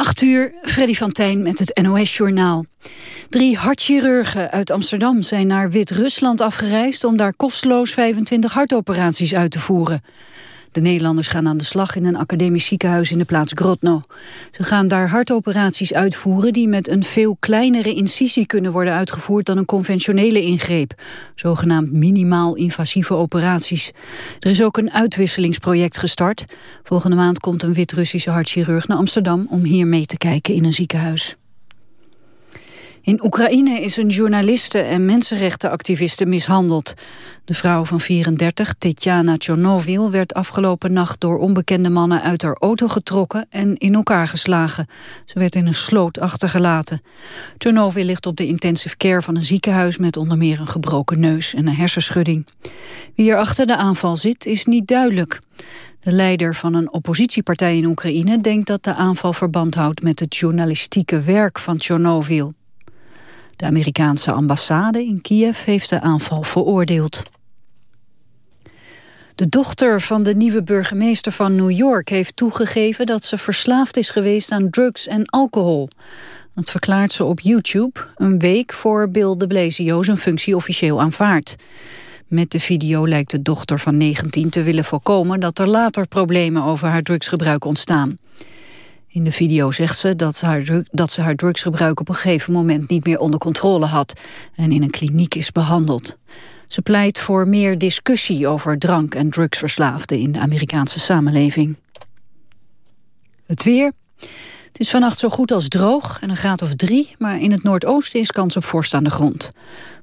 8 uur, Freddy van Tijn met het NOS-journaal. Drie hartchirurgen uit Amsterdam zijn naar Wit-Rusland afgereisd... om daar kosteloos 25 hartoperaties uit te voeren. De Nederlanders gaan aan de slag in een academisch ziekenhuis in de plaats Grodno. Ze gaan daar hartoperaties uitvoeren die met een veel kleinere incisie kunnen worden uitgevoerd dan een conventionele ingreep. Zogenaamd minimaal invasieve operaties. Er is ook een uitwisselingsproject gestart. Volgende maand komt een Wit-Russische hartchirurg naar Amsterdam om hier mee te kijken in een ziekenhuis. In Oekraïne is een journaliste en mensenrechtenactiviste mishandeld. De vrouw van 34, Tetjana Tjonovil, werd afgelopen nacht door onbekende mannen uit haar auto getrokken en in elkaar geslagen. Ze werd in een sloot achtergelaten. Tjonovil ligt op de intensive care van een ziekenhuis met onder meer een gebroken neus en een hersenschudding. Wie er achter de aanval zit is niet duidelijk. De leider van een oppositiepartij in Oekraïne denkt dat de aanval verband houdt met het journalistieke werk van Tjonovil. De Amerikaanse ambassade in Kiev heeft de aanval veroordeeld. De dochter van de nieuwe burgemeester van New York heeft toegegeven dat ze verslaafd is geweest aan drugs en alcohol. Dat verklaart ze op YouTube, een week voor Bill de Blasio zijn functie officieel aanvaardt. Met de video lijkt de dochter van 19 te willen voorkomen dat er later problemen over haar drugsgebruik ontstaan. In de video zegt ze dat, haar, dat ze haar drugsgebruik op een gegeven moment niet meer onder controle had en in een kliniek is behandeld. Ze pleit voor meer discussie over drank- en drugsverslaafden in de Amerikaanse samenleving. Het weer. Het is vannacht zo goed als droog en een graad of drie, maar in het noordoosten is kans op vorst aan de grond.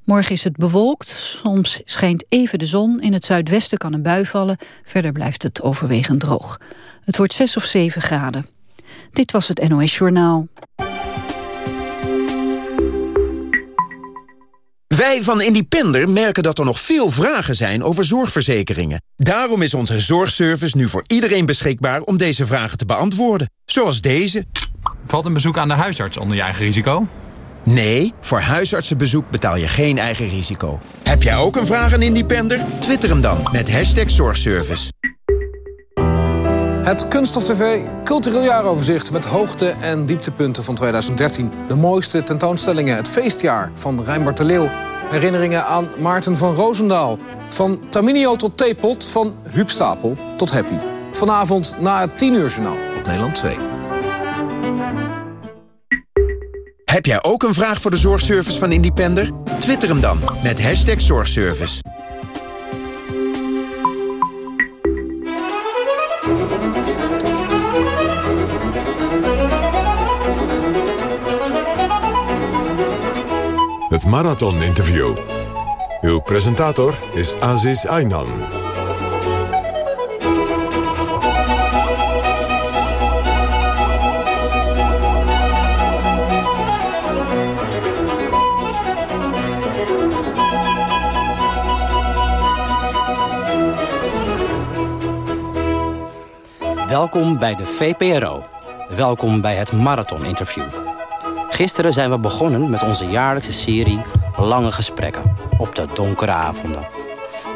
Morgen is het bewolkt, soms schijnt even de zon, in het zuidwesten kan een bui vallen, verder blijft het overwegend droog. Het wordt 6 of 7 graden. Dit was het NOS Journaal. Wij van Independer merken dat er nog veel vragen zijn over zorgverzekeringen. Daarom is onze zorgservice nu voor iedereen beschikbaar om deze vragen te beantwoorden. Zoals deze. Valt een bezoek aan de huisarts onder je eigen risico? Nee, voor huisartsenbezoek betaal je geen eigen risico. Heb jij ook een vraag aan Independer? Twitter hem dan met hashtag zorgservice. Het Kunststof TV Cultureel Jaaroverzicht met hoogte- en dieptepunten van 2013. De mooiste tentoonstellingen, het feestjaar van Rijnbart de Leeuw. Herinneringen aan Maarten van Roosendaal. Van Taminio tot Theepot, van Huub Stapel tot Happy. Vanavond na het 10 uur journaal op Nederland 2. Heb jij ook een vraag voor de zorgservice van Independer? Twitter hem dan met hashtag zorgservice. Marathon Interview. Uw presentator is Aziz Aynan. Welkom bij de VPRO. Welkom bij het Marathon Interview. Gisteren zijn we begonnen met onze jaarlijkse serie Lange Gesprekken op de donkere avonden.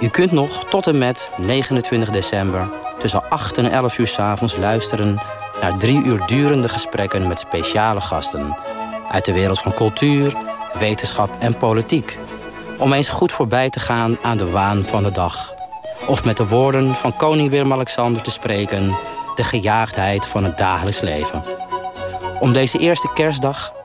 U kunt nog tot en met 29 december tussen 8 en 11 uur s avonds luisteren naar drie uur durende gesprekken met speciale gasten uit de wereld van cultuur, wetenschap en politiek. Om eens goed voorbij te gaan aan de waan van de dag. Of met de woorden van koning Willem-Alexander te spreken, de gejaagdheid van het dagelijks leven. Om deze eerste kerstdag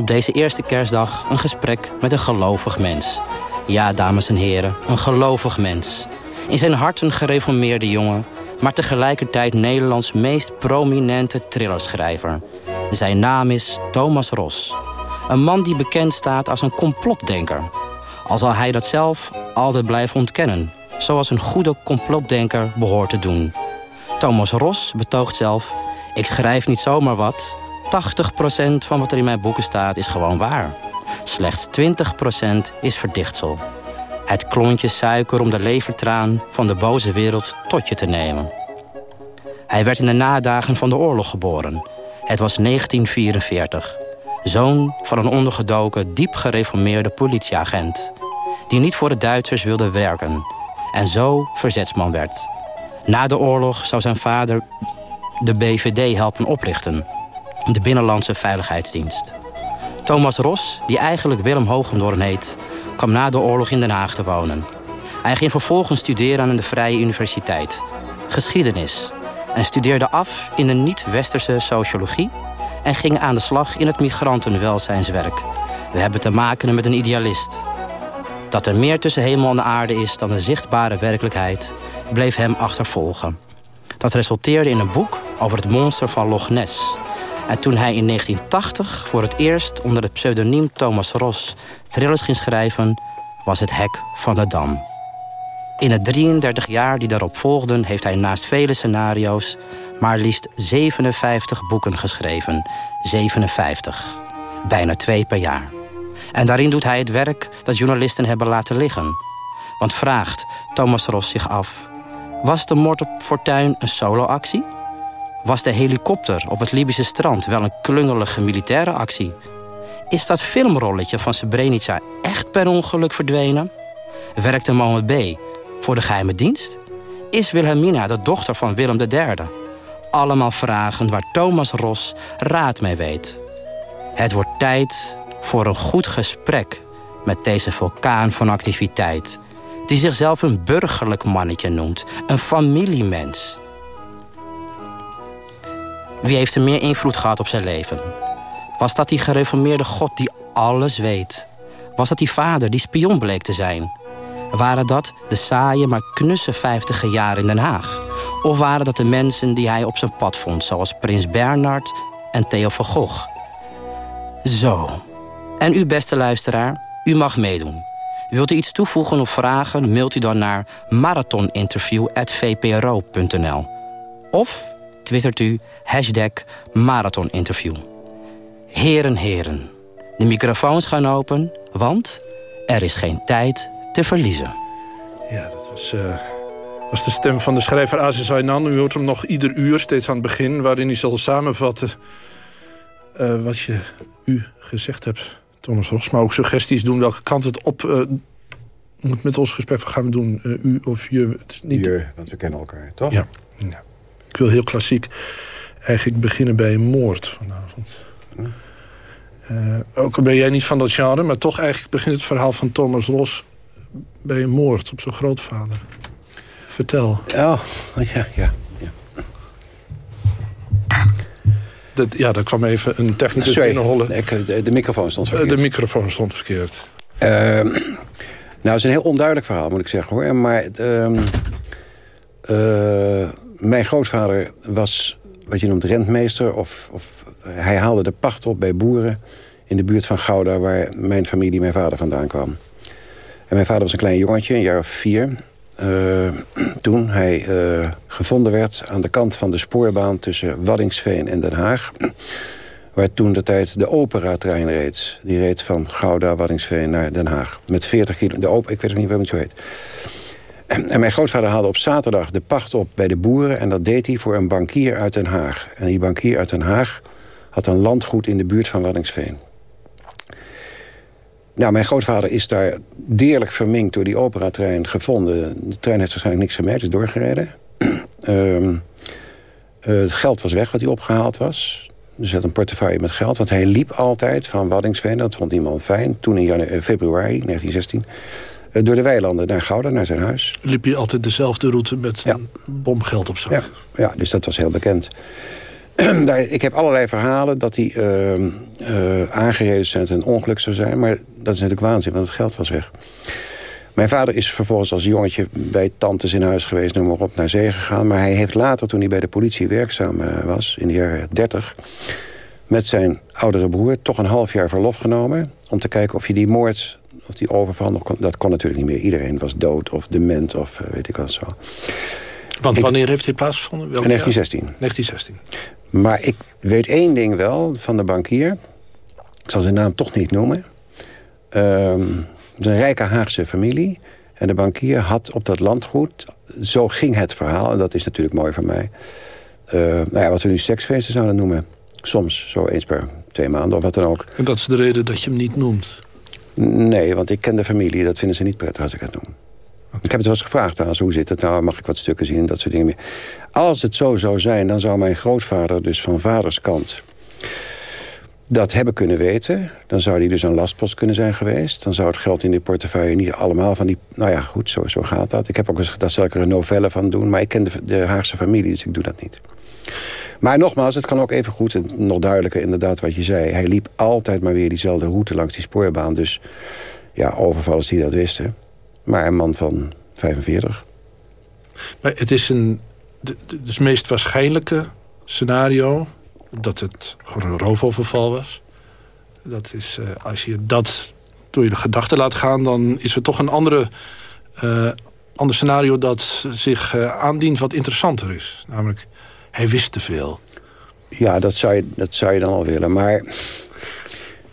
op deze eerste kerstdag een gesprek met een gelovig mens. Ja, dames en heren, een gelovig mens. In zijn hart een gereformeerde jongen, maar tegelijkertijd Nederlands meest prominente thrillerschrijver. Zijn naam is Thomas Ros. Een man die bekend staat als een complotdenker. Al zal hij dat zelf altijd blijven ontkennen, zoals een goede complotdenker behoort te doen. Thomas Ros betoogt zelf: Ik schrijf niet zomaar wat, 80% van wat er in mijn boeken staat is gewoon waar. Slechts 20% is verdichtsel. Het klontje suiker om de levertraan van de boze wereld tot je te nemen. Hij werd in de nadagen van de oorlog geboren. Het was 1944. Zoon van een ondergedoken, diep gereformeerde politieagent. Die niet voor de Duitsers wilde werken. En zo verzetsman werd. Na de oorlog zou zijn vader de BVD helpen oprichten de Binnenlandse Veiligheidsdienst. Thomas Ros, die eigenlijk Willem Hoogendoorn heet, kwam na de oorlog in Den Haag te wonen. Hij ging vervolgens studeren aan de Vrije Universiteit, geschiedenis, en studeerde af in de niet-westerse sociologie en ging aan de slag in het migrantenwelzijnswerk. We hebben te maken met een idealist. Dat er meer tussen hemel en aarde is dan de zichtbare werkelijkheid, bleef hem achtervolgen. Dat resulteerde in een boek over het monster van Loch Ness. En toen hij in 1980 voor het eerst onder het pseudoniem Thomas Ross thrillers ging schrijven, was het Hek van de Dam. In de 33 jaar die daarop volgden heeft hij naast vele scenario's maar liefst 57 boeken geschreven. 57. Bijna twee per jaar. En daarin doet hij het werk dat journalisten hebben laten liggen. Want vraagt Thomas Ross zich af... was de moord op Fortuin een soloactie? Was de helikopter op het Libische strand wel een klungelige militaire actie? Is dat filmrolletje van Srebrenica echt per ongeluk verdwenen? Werkte Mohammed B. voor de geheime dienst? Is Wilhelmina de dochter van Willem III? Allemaal vragen waar Thomas Ros raad mee weet. Het wordt tijd voor een goed gesprek met deze vulkaan van activiteit... die zichzelf een burgerlijk mannetje noemt, een familiemens... Wie heeft er meer invloed gehad op zijn leven? Was dat die gereformeerde God die alles weet? Was dat die vader die spion bleek te zijn? Waren dat de saaie maar knusse vijftige jaren in Den Haag? Of waren dat de mensen die hij op zijn pad vond... zoals Prins Bernard en Theo van Gogh? Zo. En u, beste luisteraar, u mag meedoen. Wilt u iets toevoegen of vragen, mailt u dan naar marathoninterview.vpro.nl. Of twittert u hashtag marathoninterview. Heren, heren, de microfoons gaan open, want er is geen tijd te verliezen. Ja, dat was, uh, was de stem van de schrijver Aziz Aynan. U hoort hem nog ieder uur, steeds aan het begin... waarin hij zal samenvatten uh, wat je u gezegd hebt, Thomas Ros. Maar ook suggesties doen welke kant het op uh, moet met ons gesprek. Wat gaan we doen? u of je? Het is niet... Je, want we kennen elkaar, toch? Ja. ja. Ik wil heel klassiek eigenlijk beginnen bij een moord vanavond. Uh, ook al ben jij niet van dat genre, maar toch eigenlijk begint het verhaal van Thomas Ros bij een moord op zijn grootvader. Vertel. Oh, ja, ja. ja. Dat, ja, daar kwam even een technicus Sorry, binnenhollen. ik, de, de microfoon stond verkeerd. De microfoon stond verkeerd. Uh, nou, het is een heel onduidelijk verhaal, moet ik zeggen. hoor. Maar uh, uh, mijn grootvader was wat je noemt rentmeester. Of, of, hij haalde de pacht op bij boeren in de buurt van Gouda... waar mijn familie, mijn vader vandaan kwam. En mijn vader was een klein jongetje, een jaar of vier... Uh, toen hij uh, gevonden werd aan de kant van de spoorbaan... tussen Waddingsveen en Den Haag... waar toen de tijd de opera-trein reed. Die reed van Gouda, Waddingsveen naar Den Haag. Met 40 kilo. De op, ik weet ook niet waarom het zo heet. En mijn grootvader haalde op zaterdag de pacht op bij de boeren... en dat deed hij voor een bankier uit Den Haag. En die bankier uit Den Haag had een landgoed in de buurt van Waddingsveen. Nou, mijn grootvader is daar deerlijk verminkt door die operatrein gevonden. De trein heeft waarschijnlijk niks gemerkt, is doorgereden. um, uh, het geld was weg wat hij opgehaald was. Dus hij had een portefeuille met geld. Want hij liep altijd van Waddingsveen, dat vond iemand fijn... toen in januari, februari 1916 door de weilanden naar Gouda, naar zijn huis. Liep je altijd dezelfde route met ja. bomgeld op zak? Ja. ja, dus dat was heel bekend. Daar, ik heb allerlei verhalen dat hij uh, uh, aangereden is en een ongeluk zou zijn. Maar dat is natuurlijk waanzin, want het geld was weg. Mijn vader is vervolgens als jongetje bij tantes in huis geweest... noem maar op, naar zee gegaan. Maar hij heeft later, toen hij bij de politie werkzaam uh, was... in de jaren 30, met zijn oudere broer... toch een half jaar verlof genomen... om te kijken of hij die moord of die overval nog kon, dat kon natuurlijk niet meer. Iedereen was dood of dement of uh, weet ik wat zo. Want wanneer heeft hij plaatsgevonden? In 1916. 1916. Maar ik weet één ding wel van de bankier. Ik zal zijn naam toch niet noemen. Um, het is een rijke Haagse familie. En de bankier had op dat landgoed... Zo ging het verhaal. En dat is natuurlijk mooi voor mij. Uh, nou ja, wat we nu seksfeesten zouden noemen. Soms, zo eens per twee maanden of wat dan ook. En dat is de reden dat je hem niet noemt? Nee, want ik ken de familie. Dat vinden ze niet prettig als ik het noem. Okay. Ik heb het wel eens gevraagd aan ze, hoe zit het nou? Mag ik wat stukken zien en dat soort dingen meer. Als het zo zou zijn, dan zou mijn grootvader dus van vaders kant... dat hebben kunnen weten... dan zou die dus een lastpost kunnen zijn geweest. Dan zou het geld in die portefeuille niet allemaal van die... Nou ja, goed, zo, zo gaat dat. Ik heb ook eens gedacht, zal ik er een novelle van doen... maar ik ken de, de Haagse familie, dus ik doe dat niet. Maar nogmaals, het kan ook even goed, en nog duidelijker inderdaad wat je zei. Hij liep altijd maar weer diezelfde route langs die spoorbaan. Dus ja, overvallers die dat wisten. Maar een man van 45. Maar het is een, meest waarschijnlijke scenario... dat het gewoon een roofoverval was. Dat is, uh, als je dat door je gedachten laat gaan... dan is er toch een andere, uh, ander scenario dat zich uh, aandient wat interessanter is. Namelijk, hij wist te veel. Ja, dat zou je, dat zou je dan al willen. Maar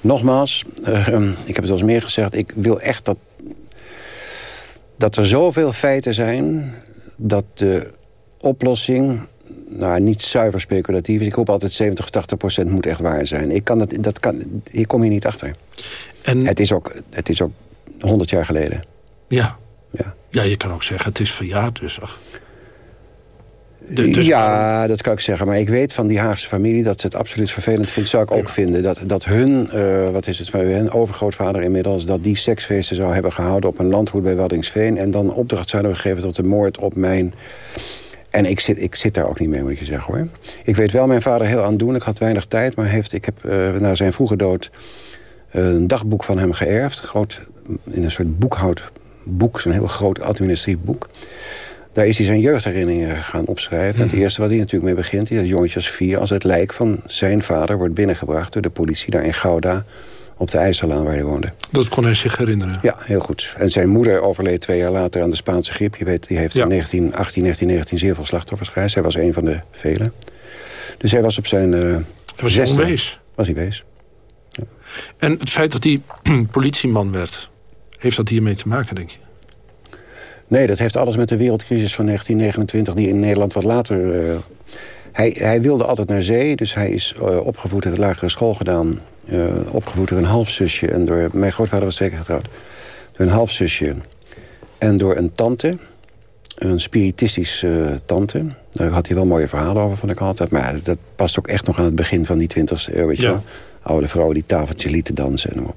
nogmaals, uh, ik heb het al eens meer gezegd... ik wil echt dat, dat er zoveel feiten zijn... dat de oplossing nou, niet zuiver speculatief is. Ik hoop altijd 70 of 80 procent moet echt waar zijn. Ik kan dat, dat kan, hier kom je niet achter. En... Het, is ook, het is ook 100 jaar geleden. Ja. ja. Ja, je kan ook zeggen, het is verjaard dus. Ach. Dus ja, dat kan ik zeggen. Maar ik weet van die Haagse familie dat ze het absoluut vervelend vindt. Zou ik ook vinden. Dat, dat hun, uh, wat is het, hun overgrootvader inmiddels... dat die seksfeesten zou hebben gehouden op een landgoed bij Waddingsveen... en dan opdracht zouden geven tot de moord op mijn... En ik zit, ik zit daar ook niet mee, moet je zeggen hoor. Ik weet wel, mijn vader heel aandoenlijk, had weinig tijd... maar heeft, ik heb uh, na zijn vroege dood een dagboek van hem geërfd. Groot, in een soort boekhoudboek, zo'n heel groot administratief boek... Daar is hij zijn jeugdherinneringen gaan opschrijven. En het mhm. eerste wat hij natuurlijk mee begint... is dat jongetje vier als het lijk van zijn vader wordt binnengebracht... door de politie daar in Gouda op de IJsselaan waar hij woonde. Dat kon hij zich herinneren? Ja, heel goed. En zijn moeder overleed twee jaar later aan de Spaanse griep. Je weet, die heeft in 1918, 1919 zeer veel slachtoffers gereisd. Hij was een van de velen. Dus hij was op zijn uh, was hij wees? Was hij wees. Ja. En het feit dat hij politieman werd... heeft dat hiermee te maken, denk je? Nee, dat heeft alles met de wereldcrisis van 1929... die in Nederland wat later... Uh, hij, hij wilde altijd naar zee, dus hij is uh, opgevoed... in de lagere school gedaan. Uh, opgevoed door een halfzusje. En door, mijn grootvader was twee keer getrouwd. Door een halfzusje en door een tante. Een spiritistische tante. Daar had hij wel mooie verhalen over, vond ik altijd. Maar dat past ook echt nog aan het begin van die 20e eeuw. Weet je ja. Oude vrouwen die tafeltje lieten dansen. En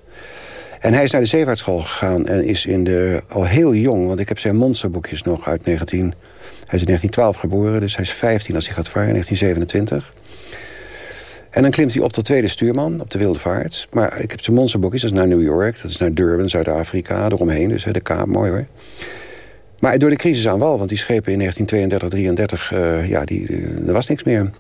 en hij is naar de zeevaartschool gegaan en is in de, al heel jong... want ik heb zijn monsterboekjes nog uit 19... Hij is in 1912 geboren, dus hij is 15 als hij gaat varen, in 1927. En dan klimt hij op tot tweede stuurman op de wilde vaart. Maar ik heb zijn monsterboekjes, dat is naar New York... dat is naar Durban, Zuid-Afrika, eromheen, dus de Kaap, mooi hoor. Maar door de crisis aan wal, want die schepen in 1932, 33... Uh, ja, die, uh, er was niks meer.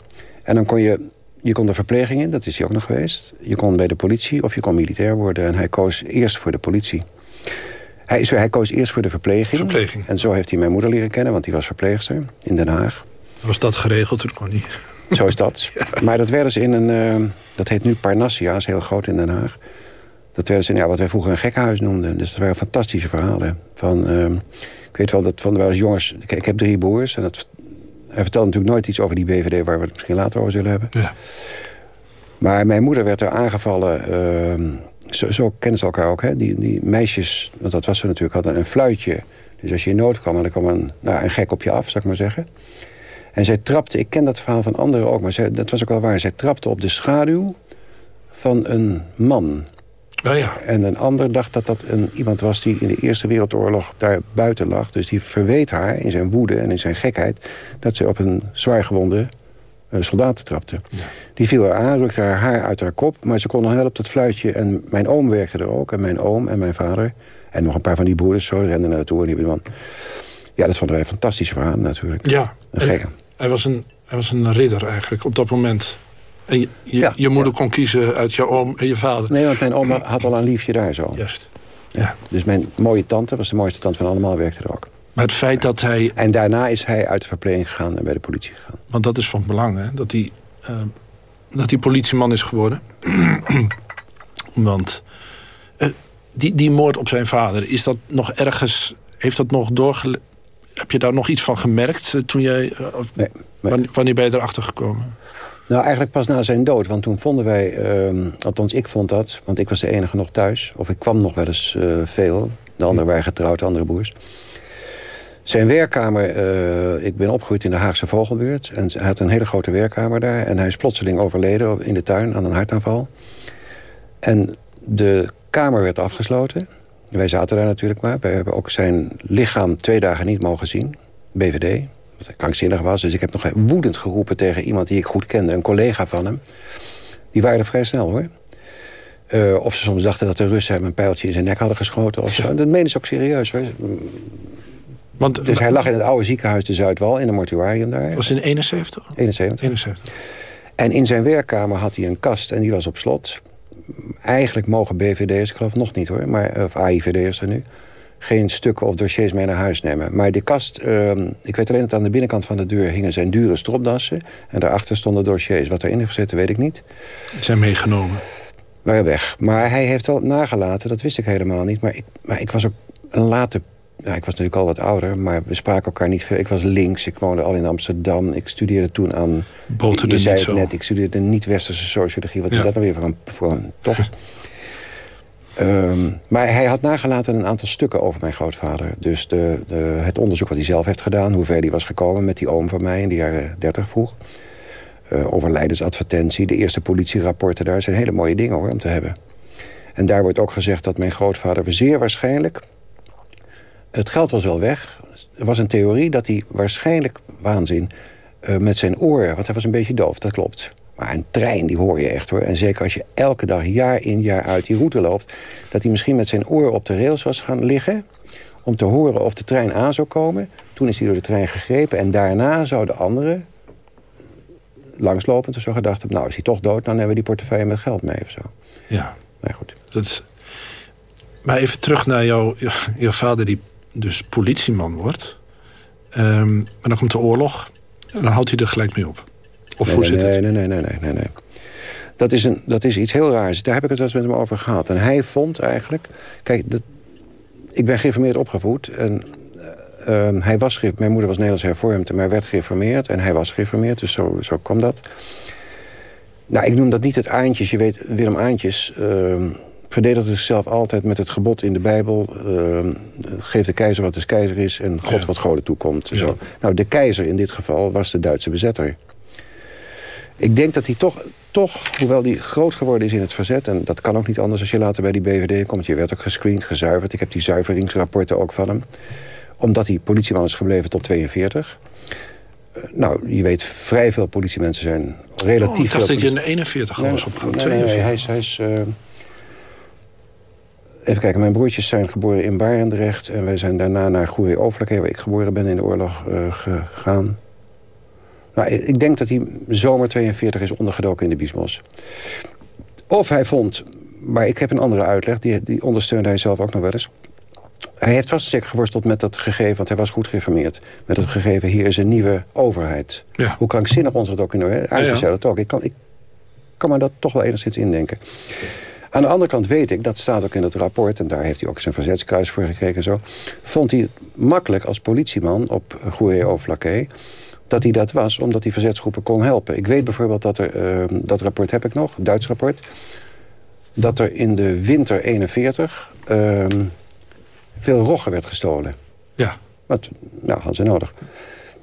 En dan kon je je kon de verpleging in, dat is hij ook nog geweest. Je kon bij de politie of je kon militair worden. En hij koos eerst voor de politie. Hij, hij koos eerst voor de verpleging. verpleging. En zo heeft hij mijn moeder leren kennen, want die was verpleegster in Den Haag. Was dat geregeld? Toen kon niet. Zo is dat. Maar dat werden ze in een... Uh, dat heet nu Parnassia, is heel groot in Den Haag. Dat werden ze in ja, wat wij vroeger een gekkenhuis noemden. Dus dat waren fantastische verhalen. Van, uh, ik weet wel, dat van, er jongens... Ik, ik heb drie broers en dat hij vertelde natuurlijk nooit iets over die BVD... waar we het misschien later over zullen hebben. Ja. Maar mijn moeder werd er aangevallen... Uh, zo, zo kennen ze elkaar ook, hè? Die, die meisjes, want dat was ze natuurlijk, hadden een fluitje. Dus als je in nood kwam, dan kwam een, nou, een gek op je af, zou ik maar zeggen. En zij trapte, ik ken dat verhaal van anderen ook... maar zij, dat was ook wel waar, zij trapte op de schaduw van een man... Oh ja. En een ander dacht dat dat een, iemand was die in de Eerste Wereldoorlog daar buiten lag. Dus die verweet haar in zijn woede en in zijn gekheid... dat ze op een zwaargewonde uh, soldaat trapte. Ja. Die viel haar aan, rukte haar haar uit haar kop... maar ze kon nog wel op dat fluitje. En mijn oom werkte er ook. En mijn oom en mijn vader. En nog een paar van die broeders zo renden naartoe. En die man. Ja, dat vonden wij een fantastische verhaal natuurlijk. Ja, hij was, een, hij was een ridder eigenlijk op dat moment... En je, je, moeder kon kiezen uit je oom en je vader. Nee, want mijn oma had al een liefje daar zo. Juist. Ja. Dus mijn mooie tante, was de mooiste tante van allemaal, werkte er ook. Maar het feit dat hij... En daarna is hij uit de verpleging gegaan en bij de politie gegaan. Want dat is van belang, hè? Dat hij, uh, dat hij politieman is geworden. Want uh, die, die moord op zijn vader, is dat nog ergens... Heeft dat nog doorgele... Heb je daar nog iets van gemerkt uh, toen jij... Nee, nee. Wanneer ben je erachter gekomen? Nou, eigenlijk pas na zijn dood. Want toen vonden wij, uh, althans ik vond dat... want ik was de enige nog thuis. Of ik kwam nog wel eens uh, veel. De anderen waren getrouwd, de andere broers. Zijn werkkamer, uh, ik ben opgegroeid in de Haagse Vogelbuurt. En hij had een hele grote werkkamer daar. En hij is plotseling overleden in de tuin aan een hartaanval. En de kamer werd afgesloten. Wij zaten daar natuurlijk maar. Wij hebben ook zijn lichaam twee dagen niet mogen zien. BVD, wat krankzinnig was. Dus ik heb nog woedend geroepen tegen iemand die ik goed kende. Een collega van hem. Die waren er vrij snel hoor. Uh, of ze soms dachten dat de Russen hem een pijltje in zijn nek hadden geschoten. Of zo. Dat menen ze ook serieus hoor. Want, dus hij lag in het oude ziekenhuis de Zuidwal, in een mortuarium daar. Was in 71? 71. 71. En in zijn werkkamer had hij een kast en die was op slot. Eigenlijk mogen BVD'ers, ik geloof nog niet hoor, maar, of AIVD'ers er nu... geen stukken of dossiers mee naar huis nemen. Maar die kast, uh, ik weet alleen dat aan de binnenkant van de deur... hingen zijn dure stropdassen en daarachter stonden dossiers. Wat erin is gezeten, weet ik niet. Zijn meegenomen? Waren weg. Maar hij heeft wel nagelaten, dat wist ik helemaal niet. Maar ik, maar ik was ook een late ja, ik was natuurlijk al wat ouder, maar we spraken elkaar niet veel. Ik was links, ik woonde al in Amsterdam. Ik studeerde toen aan... Boterde je zei het net, ik studeerde niet-westerse sociologie. Wat is dat nou weer voor een, voor een toch? Um, maar hij had nagelaten een aantal stukken over mijn grootvader. Dus de, de, het onderzoek wat hij zelf heeft gedaan... hoe ver hij was gekomen met die oom van mij in de jaren 30 vroeg. Uh, overlijdensadvertentie, de eerste politierapporten daar... zijn hele mooie dingen hoor, om te hebben. En daar wordt ook gezegd dat mijn grootvader zeer waarschijnlijk het geld was wel weg. Er was een theorie dat hij waarschijnlijk, waanzin... Uh, met zijn oren, want hij was een beetje doof, dat klopt. Maar een trein, die hoor je echt hoor. En zeker als je elke dag, jaar in, jaar uit die route loopt... dat hij misschien met zijn oor op de rails was gaan liggen... om te horen of de trein aan zou komen. Toen is hij door de trein gegrepen. En daarna zouden anderen langslopend of zo gedacht hebben... nou, is hij toch dood, dan hebben we die portefeuille met geld mee of zo. Ja. Maar goed. Dat, maar even terug naar jouw, jouw vader die dus politieman wordt. Um, maar dan komt de oorlog en dan houdt hij er gelijk mee op. Of nee, hoe nee, zit nee, het? Nee, nee, nee, nee, nee, nee. Dat is, een, dat is iets heel raars. Daar heb ik het wel eens met hem over gehad. En hij vond eigenlijk... Kijk, dat, ik ben geïnformeerd opgevoed. En, uh, hij was, mijn moeder was Nederlands hervormd, maar werd geïnformeerd. En hij was geïnformeerd, dus zo, zo kwam dat. Nou, ik noem dat niet het Aantjes. Je weet, Willem Aantjes... Uh, verdedigde zichzelf altijd met het gebod in de Bijbel... Uh, geef de keizer wat de keizer is en God Ja. wat goden toekomt. Ja. Zo. Nou, de keizer in dit geval was de Duitse bezetter. Ik denk dat hij toch, toch, hoewel hij groot geworden is in het verzet... en dat kan ook niet anders als je later bij die BVD komt... je werd ook gescreend, gezuiverd. Ik heb die zuiveringsrapporten ook van hem. Omdat hij politieman is gebleven tot 42... Eh, Nou, je weet, vrij veel politiemensen zijn relatief Oh, ik dacht dat je in de 41 al was opgegaan. Nee, nee, nee, 42. hij is... Hij is eh, Even kijken, mijn broertjes zijn geboren in Barendrecht... en wij zijn daarna naar Goeree Overlijke, waar ik geboren ben in de oorlog, eh, gegaan. Nou, ik denk dat hij zomer 42 is ondergedoken in de Biesbos. Of hij vond, maar ik heb een andere uitleg... die, die ondersteunde hij zelf ook nog wel eens... Hij heeft vast zeker geworsteld met dat gegeven, want hij was goed geïnformeerd. Met het gegeven, hier is een nieuwe overheid. Ja. Hoe krankzinnig ons dat ook in de Ja, ja. zei dat ook. Ik kan, ik kan me dat toch wel enigszins indenken. Aan de andere kant weet ik, dat staat ook in het rapport... en daar heeft hij ook zijn verzetskruis voor gekregen en zo... vond hij het makkelijk als politieman op Goeree-Overlakkee... dat hij dat was, omdat hij verzetsgroepen kon helpen. Ik weet bijvoorbeeld dat er, eh, dat rapport heb ik nog, Duits rapport... dat er in de winter 41 eh, veel roggen werd gestolen. Ja. Wat, nou, hadden ze nodig.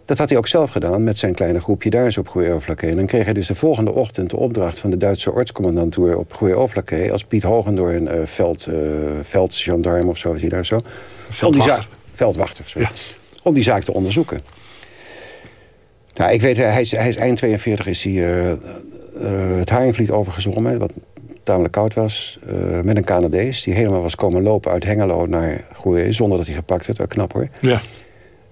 Dat had hij ook zelf gedaan met zijn kleine groepje daar zo op Goeie Overlakkee. En dan kreeg hij dus de volgende ochtend de opdracht van de Duitse ortscommandantuur op Goeie Overlakkee... als Piet Hogendoor een eh veld, eh veldgendarme of zo is hij daar zo. Om die Veldwachter. zaak, veldwachter, sorry. Ja. Om die zaak te onderzoeken. Nou, ik weet, hij is, hij is eind 42 is hij eh, eh, het Haringvliet overgezwommen... wat tamelijk koud was, eh, met een Canadees... die helemaal was komen lopen uit Hengelo naar Goeree... zonder dat hij gepakt werd. Wel knap hoor. Ja.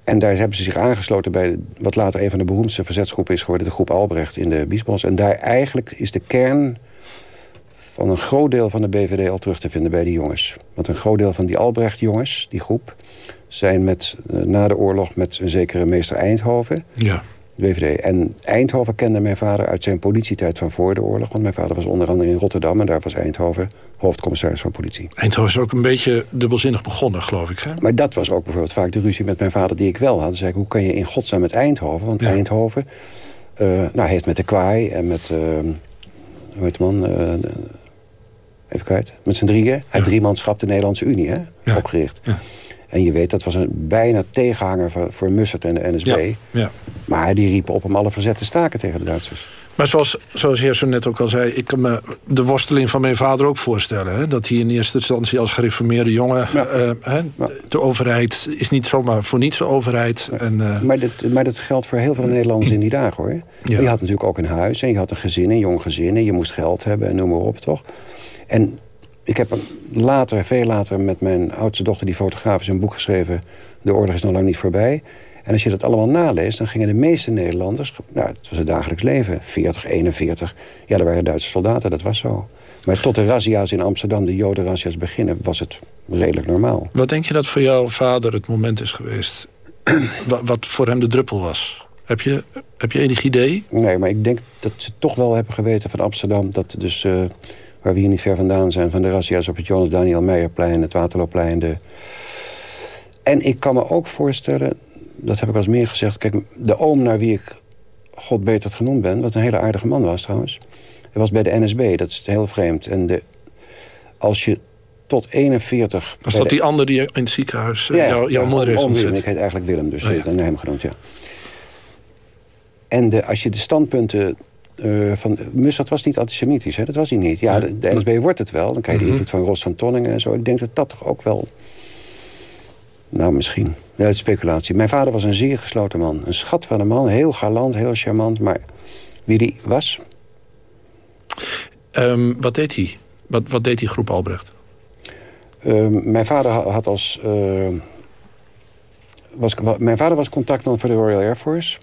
En daar hebben ze zich aangesloten bij wat later een van de beroemdste verzetsgroepen is geworden, de groep Albrecht in de Biesbos. En daar eigenlijk is de kern van een groot deel van de BVD al terug te vinden bij die jongens. Want een groot deel van die Albrecht-jongens, die groep, zijn met, eh, na de oorlog met een zekere meester Eindhoven, ja. De BVD. En Eindhoven kende mijn vader uit zijn politietijd van voor de oorlog. Want mijn vader was onder andere in Rotterdam en daar was Eindhoven hoofdcommissaris van politie. Eindhoven is ook een beetje dubbelzinnig begonnen, geloof ik. Hè? Maar dat was ook bijvoorbeeld vaak de ruzie met mijn vader die ik wel had. Dan zei ik, hoe kan je in godsnaam met Eindhoven? Want Ja. Eindhoven eh, nou, heeft met de kwaai en met... eh, hoe heet de man? Eh, even kwijt. Met z'n drieën. Hij Ja. driemanschap de Nederlandse Unie hè? Ja. opgericht. Ja. En je weet, dat was een bijna tegenhanger voor, voor Mussert en de NSB. Ja. ja. Maar die riepen op om alle verzet te staken tegen de Duitsers. Maar zoals, zoals heer zo net ook al zei... ik kan me de worsteling van mijn vader ook voorstellen. Hè? Dat hij in eerste instantie als gereformeerde jongen... Eh, hè? de overheid is niet zomaar voor niets de overheid. En, uh... maar, dat, maar dat geldt voor heel veel Nederlanders in die dagen, hoor. Je had natuurlijk ook een huis en je had een gezin, een jong gezin... en je moest geld hebben en noem maar op, toch? En ik heb later, veel later met mijn oudste dochter... die fotograaf is een boek geschreven... De oorlog is nog lang niet voorbij... En als je dat allemaal naleest, dan gingen de meeste Nederlanders... Nou, het was het dagelijks leven, 40, 41. Ja, er waren Duitse soldaten, dat was zo. Maar tot de razzia's in Amsterdam, de jodenrazzia's beginnen... was het redelijk normaal. Wat denk je dat voor jouw vader het moment is geweest? wat voor hem de druppel was? Heb je, heb je enig idee? Nee, maar ik denk dat ze toch wel hebben geweten van Amsterdam... dat dus, uh, waar we hier niet ver vandaan zijn... van de razzia's op het Jonas Daniel Meijerplein, het Waterloopplein... De... En ik kan me ook voorstellen dat heb ik al eens meer gezegd. Kijk, de oom naar wie ik God beter genoemd ben... wat een hele aardige man was trouwens... hij was bij de NSB, dat is heel vreemd. En de, als je tot 41... Was dat die andere die in het ziekenhuis ja, jouw, jouw moeder heeft? Ik heet eigenlijk Willem, dus oh, ja. hem genoemd, ja. En de, als je de standpunten uh, van... Mussat was niet antisemitisch, hè? dat was hij niet. Ja, de, NSB wordt het wel. Dan krijg je de mhm. invloed van Ros van Tonningen en zo. Ik denk dat dat toch ook wel nou, misschien. Ja, het is speculatie. Mijn vader was een zeer gesloten man. Een schat van een man. Heel galant, heel charmant. Maar wie die was... Ehm, wat deed hij? Wat, wat deed die groep Albrecht? Um, mijn vader had als... Uh, was, mijn vader was contactman voor de Royal Air Force.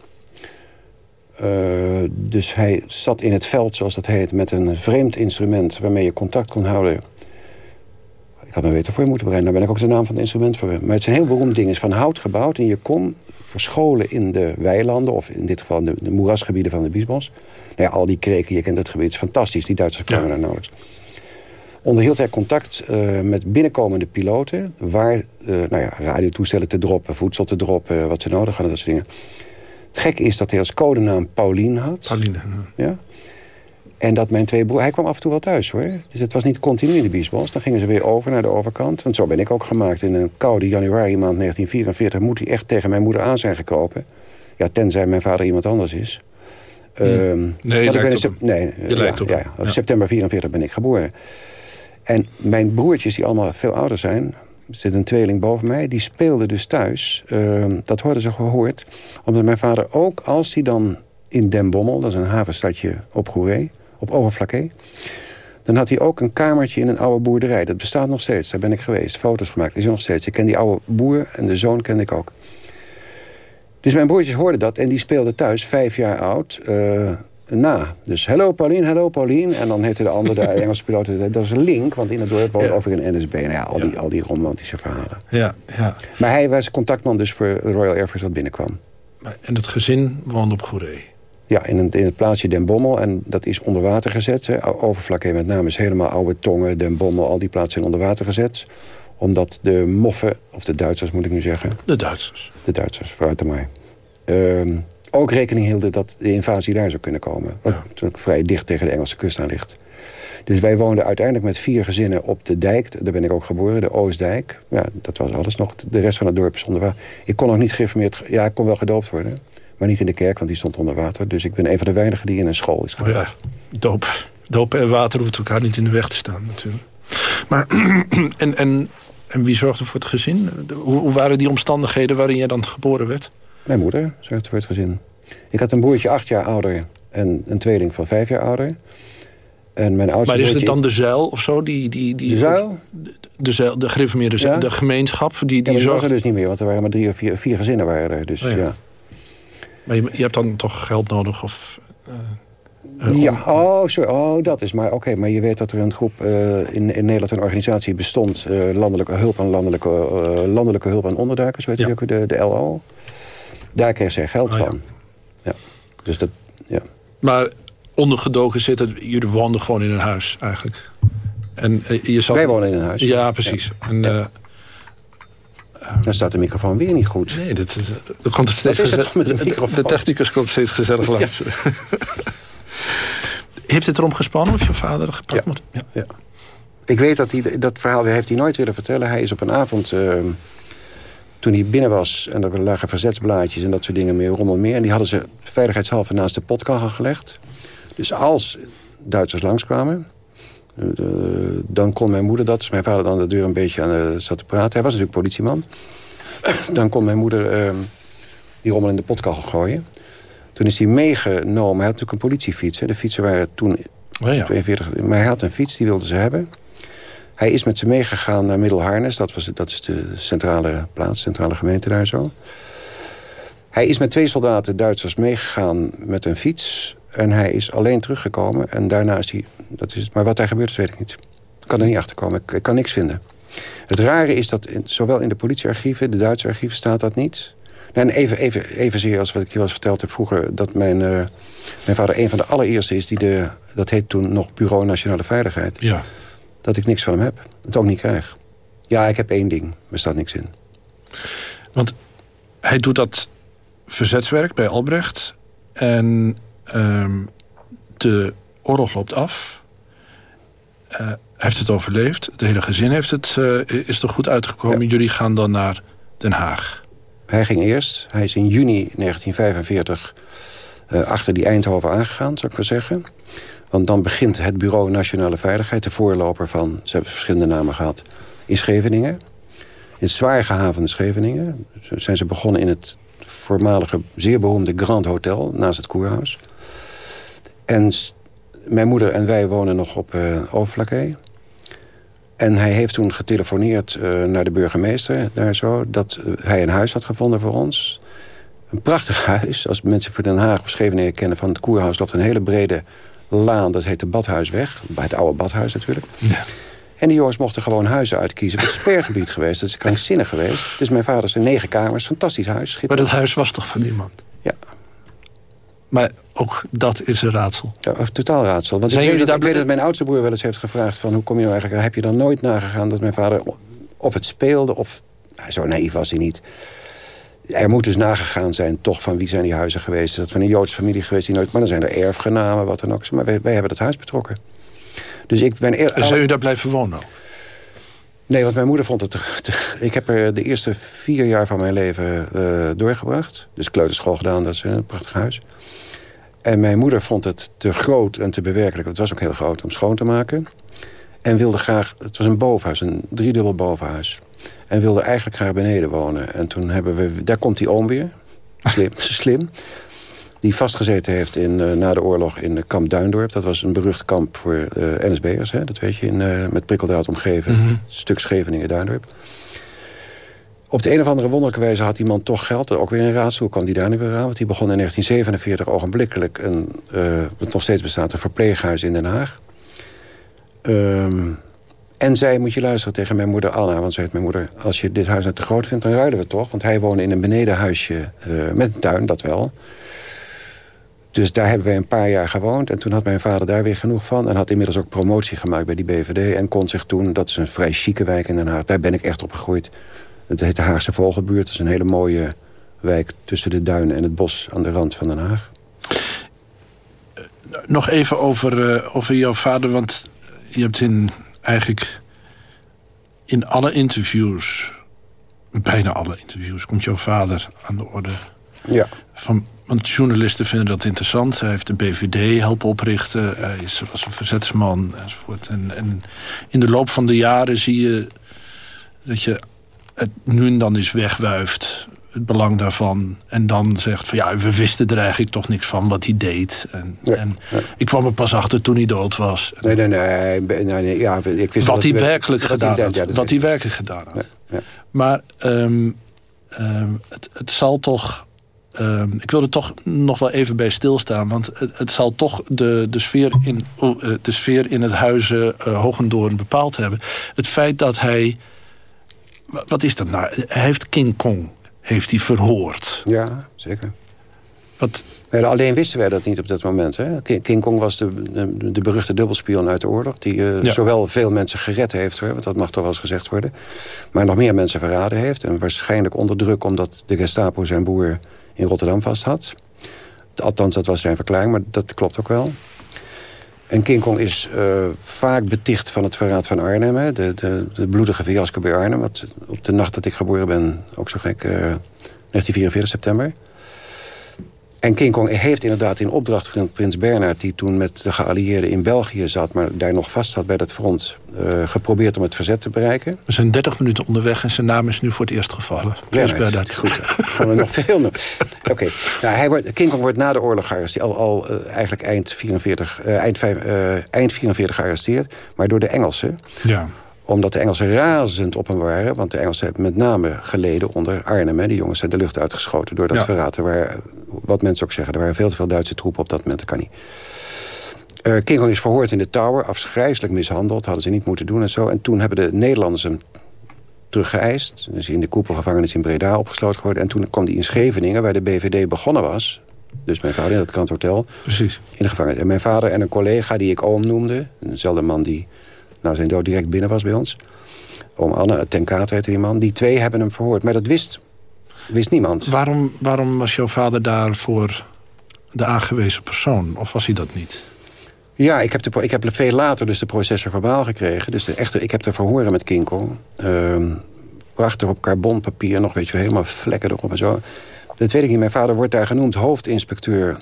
Uh, dus hij zat in het veld, zoals dat heet... met een vreemd instrument waarmee je contact kon houden ik had me weten voor je moeten bereiden. Daar ben ik ook de naam van het instrument voor. Maar het is een heel beroemd ding. Het is van hout gebouwd en je kon verscholen in de weilanden... of in dit geval de, de moerasgebieden van de Biesbos. Nou ja, al die kreken, je kent het gebied, is fantastisch. Die Duitsers kwamen daar nauwelijks. Onderhield hij contact uh, met binnenkomende piloten... waar uh, nou ja, radiotoestellen te droppen, voedsel te droppen... wat ze nodig hadden, dat soort dingen. Het gekke is dat hij als codenaam Paulien had. Pauline, ja. En dat mijn twee broers... Hij kwam af en toe wel thuis, hoor. Dus het was niet continu in de biesbos. Dan gingen ze weer over naar de overkant. Want zo ben ik ook gemaakt. In een koude januari maand 1944 moet hij echt tegen mijn moeder aan zijn gekropen. Ja, tenzij mijn vader iemand anders is. Hmm. Um, nee, je lijkt op Nee, je lijkt op ja, op september 44 ben ik geboren. En mijn broertjes, die allemaal veel ouder zijn... zit een tweeling boven mij, die speelden dus thuis. Uh, dat hoorden ze gehoord. Omdat mijn vader ook, als hij dan in Den Bommel... dat is een havenstadje op Goeree op Overflakke. Dan had hij ook een kamertje in een oude boerderij. Dat bestaat nog steeds. Daar ben ik geweest. Foto's gemaakt. Die zijn nog steeds. Ik ken die oude boer en de zoon kende ik ook. Dus mijn broertjes hoorden dat en die speelden thuis, vijf jaar oud, uh, na. Dus hello Pauline, hello Pauline. En dan heette de andere, de Engelse piloot, dat is een link, want in het dorp woonde over een NSB. Nou ja, al, Die, al die romantische verhalen. Ja, ja. Maar hij was contactman dus voor Royal Air Force wat binnenkwam. En het gezin woonde op Goeree? Ja, in het, in het plaatsje Den Bommel. En dat is onder water gezet. Hè. Overflakke met name is helemaal oude tongen, Den Bommel. Al die plaatsen zijn onder water gezet. Omdat de moffen, of de Duitsers moet ik nu zeggen. De Duitsers. De Duitsers, vooruit de mij. Uh, ook rekening hielden dat de invasie daar zou kunnen komen. Wat natuurlijk vrij dicht tegen de Engelse kust aan ligt. Dus wij woonden uiteindelijk met vier gezinnen op de dijk. Daar ben ik ook geboren, de Oostdijk. Ja, dat was alles nog. De rest van het dorp is onder water. Ik kon nog niet geïnformeerd... Ja, ik kon wel gedoopt worden. Maar niet in de kerk, want die stond onder water. Dus ik ben een van de weinigen die in een school is geweest. Oh ja, doop. Doop en water hoeft elkaar niet in de weg te staan natuurlijk. Maar, en, en, en wie zorgde voor het gezin? Hoe, hoe waren die omstandigheden waarin jij dan geboren werd? Mijn moeder zorgde voor het gezin. Ik had een broertje acht jaar ouder en een tweeling van vijf jaar ouder. En mijn oudste maar is het dan de zuil of zo? Die, die, die, de zuil? De, zuil, de gereformeerde ja? de gemeenschap? Die, die ja, zorgde... dus niet meer, want er waren maar drie of vier, vier gezinnen waren er. Dus, oh ja. Maar je, je hebt dan toch geld nodig? Of, uh, ja, oh, sorry. oh, dat is maar oké. maar je weet dat er een groep uh, in, in Nederland een organisatie bestond. Uh, landelijke hulp aan landelijke, landelijke hulp aan onderduikers, weet je ook, de, de LO. Daar kreeg zij geld oh, van. Ja. Dus dat, ja. Maar ondergedoken zitten, jullie woonden gewoon in een huis eigenlijk. En, je zat, Wij wonen in een huis. Ja, precies. Ja. En, dan staat de microfoon weer niet goed. Nee, dat, dat, komt het steeds is het met de, microfoon? de technicus komt steeds gezellig langs. Heeft het erom gespannen of je vader gepakt ja. Ja. ja. Ik weet dat hij, dat verhaal heeft hij nooit willen vertellen. Hij is op een avond, uh, toen hij binnen was... en er lagen verzetsblaadjes en dat soort dingen meer, rommel meer... en die hadden ze veiligheidshalve naast de potkachel gelegd. Dus als Duitsers langskwamen... Uh, dan kon mijn moeder dat, mijn vader dan de deur een beetje aan de, zat te praten... hij was natuurlijk politieman... dan kon mijn moeder uh, die rommel in de potkachel gooien. Toen is hij meegenomen. Hij had natuurlijk een politiefiets. Hè. De fietsen waren toen oh ja. 42... Maar hij had een fiets, die wilde ze hebben. Hij is met ze meegegaan naar Middelharnis. Dat, was, dat is de centrale plaats, centrale gemeente daar zo. Hij is met twee soldaten Duitsers meegegaan met een fiets. En hij is alleen teruggekomen. En daarna is hij... Dat is, maar wat daar gebeurd is, weet ik niet. Ik kan er niet achter komen. Ik, ik kan niks vinden. Het rare is dat zowel in de politiearchieven... de Duitse archieven staat dat niet. En even, even, evenzeer als wat ik je wel eens verteld heb vroeger... dat mijn, uh, mijn vader een van de allereerste is... die de, dat heet toen nog Bureau Nationale Veiligheid... Ja. Dat ik niks van hem heb. Het ook niet krijg. Ja, ik heb één ding. Er staat niks in. Want hij doet dat verzetswerk bij Albrecht. En um, de oorlog loopt af. Uh, hij heeft het overleefd. Het hele gezin heeft het, uh, is er goed uitgekomen. Ja. Jullie gaan dan naar Den Haag. Hij ging eerst. Hij is in juni 1945 uh, achter die Eindhoven aangegaan, zou ik maar zeggen. Want dan begint het Bureau Nationale Veiligheid... de voorloper van, ze hebben verschillende namen gehad... in Scheveningen. In het zwaar gehavende Scheveningen. Zijn ze begonnen in het voormalige zeer beroemde Grand Hotel... naast het Koerhuis. En mijn moeder en wij wonen nog op uh. En hij heeft toen getelefoneerd uh, naar de burgemeester daar zo... dat uh, hij een huis had gevonden voor ons. Een prachtig huis. Als mensen voor Den Haag of Scheveningen kennen van het Koerhuis... loopt een hele brede laan, dat heet de Badhuisweg. Bij het oude badhuis natuurlijk. Ja. En die jongens mochten gewoon huizen uitkiezen. Het spergebied geweest, dat is krankzinnig geweest. Dus mijn vader zijn negen kamers, fantastisch huis. Maar dat huis was toch van iemand? Ja. Maar ook dat is een raadsel. Ja, een totaal raadsel. Want ik weet, dat, ik weet, dat, mijn oudste broer wel eens heeft gevraagd... van hoe kom je nou eigenlijk... heb je dan nooit nagegaan dat mijn vader of het speelde... of nou, zo naïef was hij niet. Er moet dus nagegaan zijn toch van wie zijn die huizen geweest. Is dat van een Joodse familie geweest die nooit... maar dan zijn er erfgenamen, wat dan ook. Maar wij, wij hebben dat huis betrokken. Dus ik ben... En zou u daar blijven wonen? Nee, want mijn moeder vond het... Te, te, ik heb er de eerste vier jaar van mijn leven uh, doorgebracht. Dus kleuterschool gedaan, dat is een prachtig huis. En mijn moeder vond het te groot en te bewerkelijk. Het was ook heel groot om schoon te maken. En wilde graag... Het was een bovenhuis, een driedubbel bovenhuis. En wilde eigenlijk graag beneden wonen. En toen hebben we... Daar komt die oom weer. Slim. slim die vastgezeten heeft in, uh, na de oorlog in kamp Duindorp. Dat was een berucht kamp voor uh, NSB'ers, dat weet je, in, uh, met prikkeldraad omgeven. Mm -hmm. stuk Scheveningen-Duindorp. Op de een of andere wonderlijke wijze had die man toch geld. Ook weer een raadsel, kwam die daar nu weer aan? Want die begon in 1947 ogenblikkelijk... een, wat nog steeds bestaat, een verpleeghuis in Den Haag. Um, en zij, moet je luisteren tegen mijn moeder Anna. Want zei mijn moeder, als je dit huis net te groot vindt, dan ruilen we toch. Want hij woonde in een benedenhuisje met een tuin, dat wel... Dus daar hebben wij een paar jaar gewoond. En toen had mijn vader daar weer genoeg van. En had inmiddels ook promotie gemaakt bij die BVD. En kon zich toen, dat is een vrij chique wijk in Den Haag. Daar ben ik echt op gegroeid. Het heet de Haagse Vogelbuurt. Dat is een hele mooie wijk tussen de duinen en het bos aan de rand van Den Haag. Nog even over, uh, over jouw vader. Want je hebt in eigenlijk in alle interviews... bijna alle interviews komt jouw vader aan de orde. Ja. Van want journalisten vinden dat interessant. Hij heeft de BVD helpen oprichten. Hij is, was een verzetsman enzovoort. En, en in de loop van de jaren zie je dat je het nu en dan eens wegwuift. Het belang daarvan. En dan zegt van ja, we wisten er eigenlijk toch niks van wat hij deed. En, en ik kwam er pas achter toen hij dood was. Nee, nee, nee. nee, nee ja, ik wist Wat hij werkelijk gedaan had. Wat hij werkelijk gedaan had. Ja. Maar ehm, ehm, het, het zal toch... ehm, ik wil er toch nog wel even bij stilstaan. Want het, het zal toch de, de, sfeer in, eh, de sfeer in het huizen uh, Hogendoorn bepaald hebben. Het feit dat hij... wa- Wat is dat nou? Hij heeft King Kong heeft hij verhoord. Ja, zeker. Wat, alleen wisten wij dat niet op dat moment. Hè? King Kong was de, de, de beruchte dubbelspion uit de oorlog... die eh, Ja. zowel veel mensen gered heeft, hoor, want dat mag toch wel eens gezegd worden... maar nog meer mensen verraden heeft. En waarschijnlijk onder druk omdat de Gestapo zijn broer in Rotterdam vast had. Althans, dat was zijn verklaring, maar dat klopt ook wel. En King Kong is eh, vaak beticht van het verraad van Arnhem. De, de, de bloedige fiasco bij Arnhem. Wat op de nacht dat ik geboren ben, ook zo gek, eh 1944 september. En King Kong heeft inderdaad in opdracht van prins Bernhard... die toen met de geallieerden in België zat... maar daar nog vast zat bij dat front... Uh, geprobeerd om het verzet te bereiken. We zijn 30 minuten onderweg en zijn naam is nu voor het eerst gevallen. Prins Bernhard. Goed, gaan we nog veel Oké, okay. nou, hij wordt, King Kong wordt na de oorlog gearresteerd. Al, al uh, eigenlijk eind 44, uh, eind, eind 44 gearresteerd. Maar door de Engelsen. Ja omdat de Engelsen razend op hem waren. Want de Engelsen hebben met name geleden onder Arnhem. Hè. Die jongens zijn de lucht uitgeschoten door dat ja. verraad. Waar, wat mensen ook zeggen, er waren veel te veel Duitse troepen op dat moment. Dat kan niet. Uh, is verhoord in de Tower. Afschrijselijk mishandeld. Hadden ze niet moeten doen en zo. En toen hebben de Nederlanders hem teruggeëist. Dus in de koepelgevangenis in Breda opgesloten geworden. En toen kwam hij in Scheveningen, waar de BVD begonnen was. Dus mijn vader in het kranthotel. Precies. In de gevangenis. En mijn vader en een collega die ik oom noemde. Dezelfde man die nou zijn dood direct binnen was bij ons. Oom Anne, ten Kater heette die man. Die twee hebben hem verhoord. Maar dat wist, wist niemand. Waarom, waarom was jouw vader daarvoor de aangewezen persoon? Of was hij dat niet? Ja, ik heb, de, ik heb veel later dus de processor verbaal gekregen. Dus de echte, ik heb er verhoren met Kong. Uh, prachtig op carbonpapier, nog weet je helemaal vlekken erop en zo. Dat weet ik niet. Mijn vader wordt daar genoemd hoofdinspecteur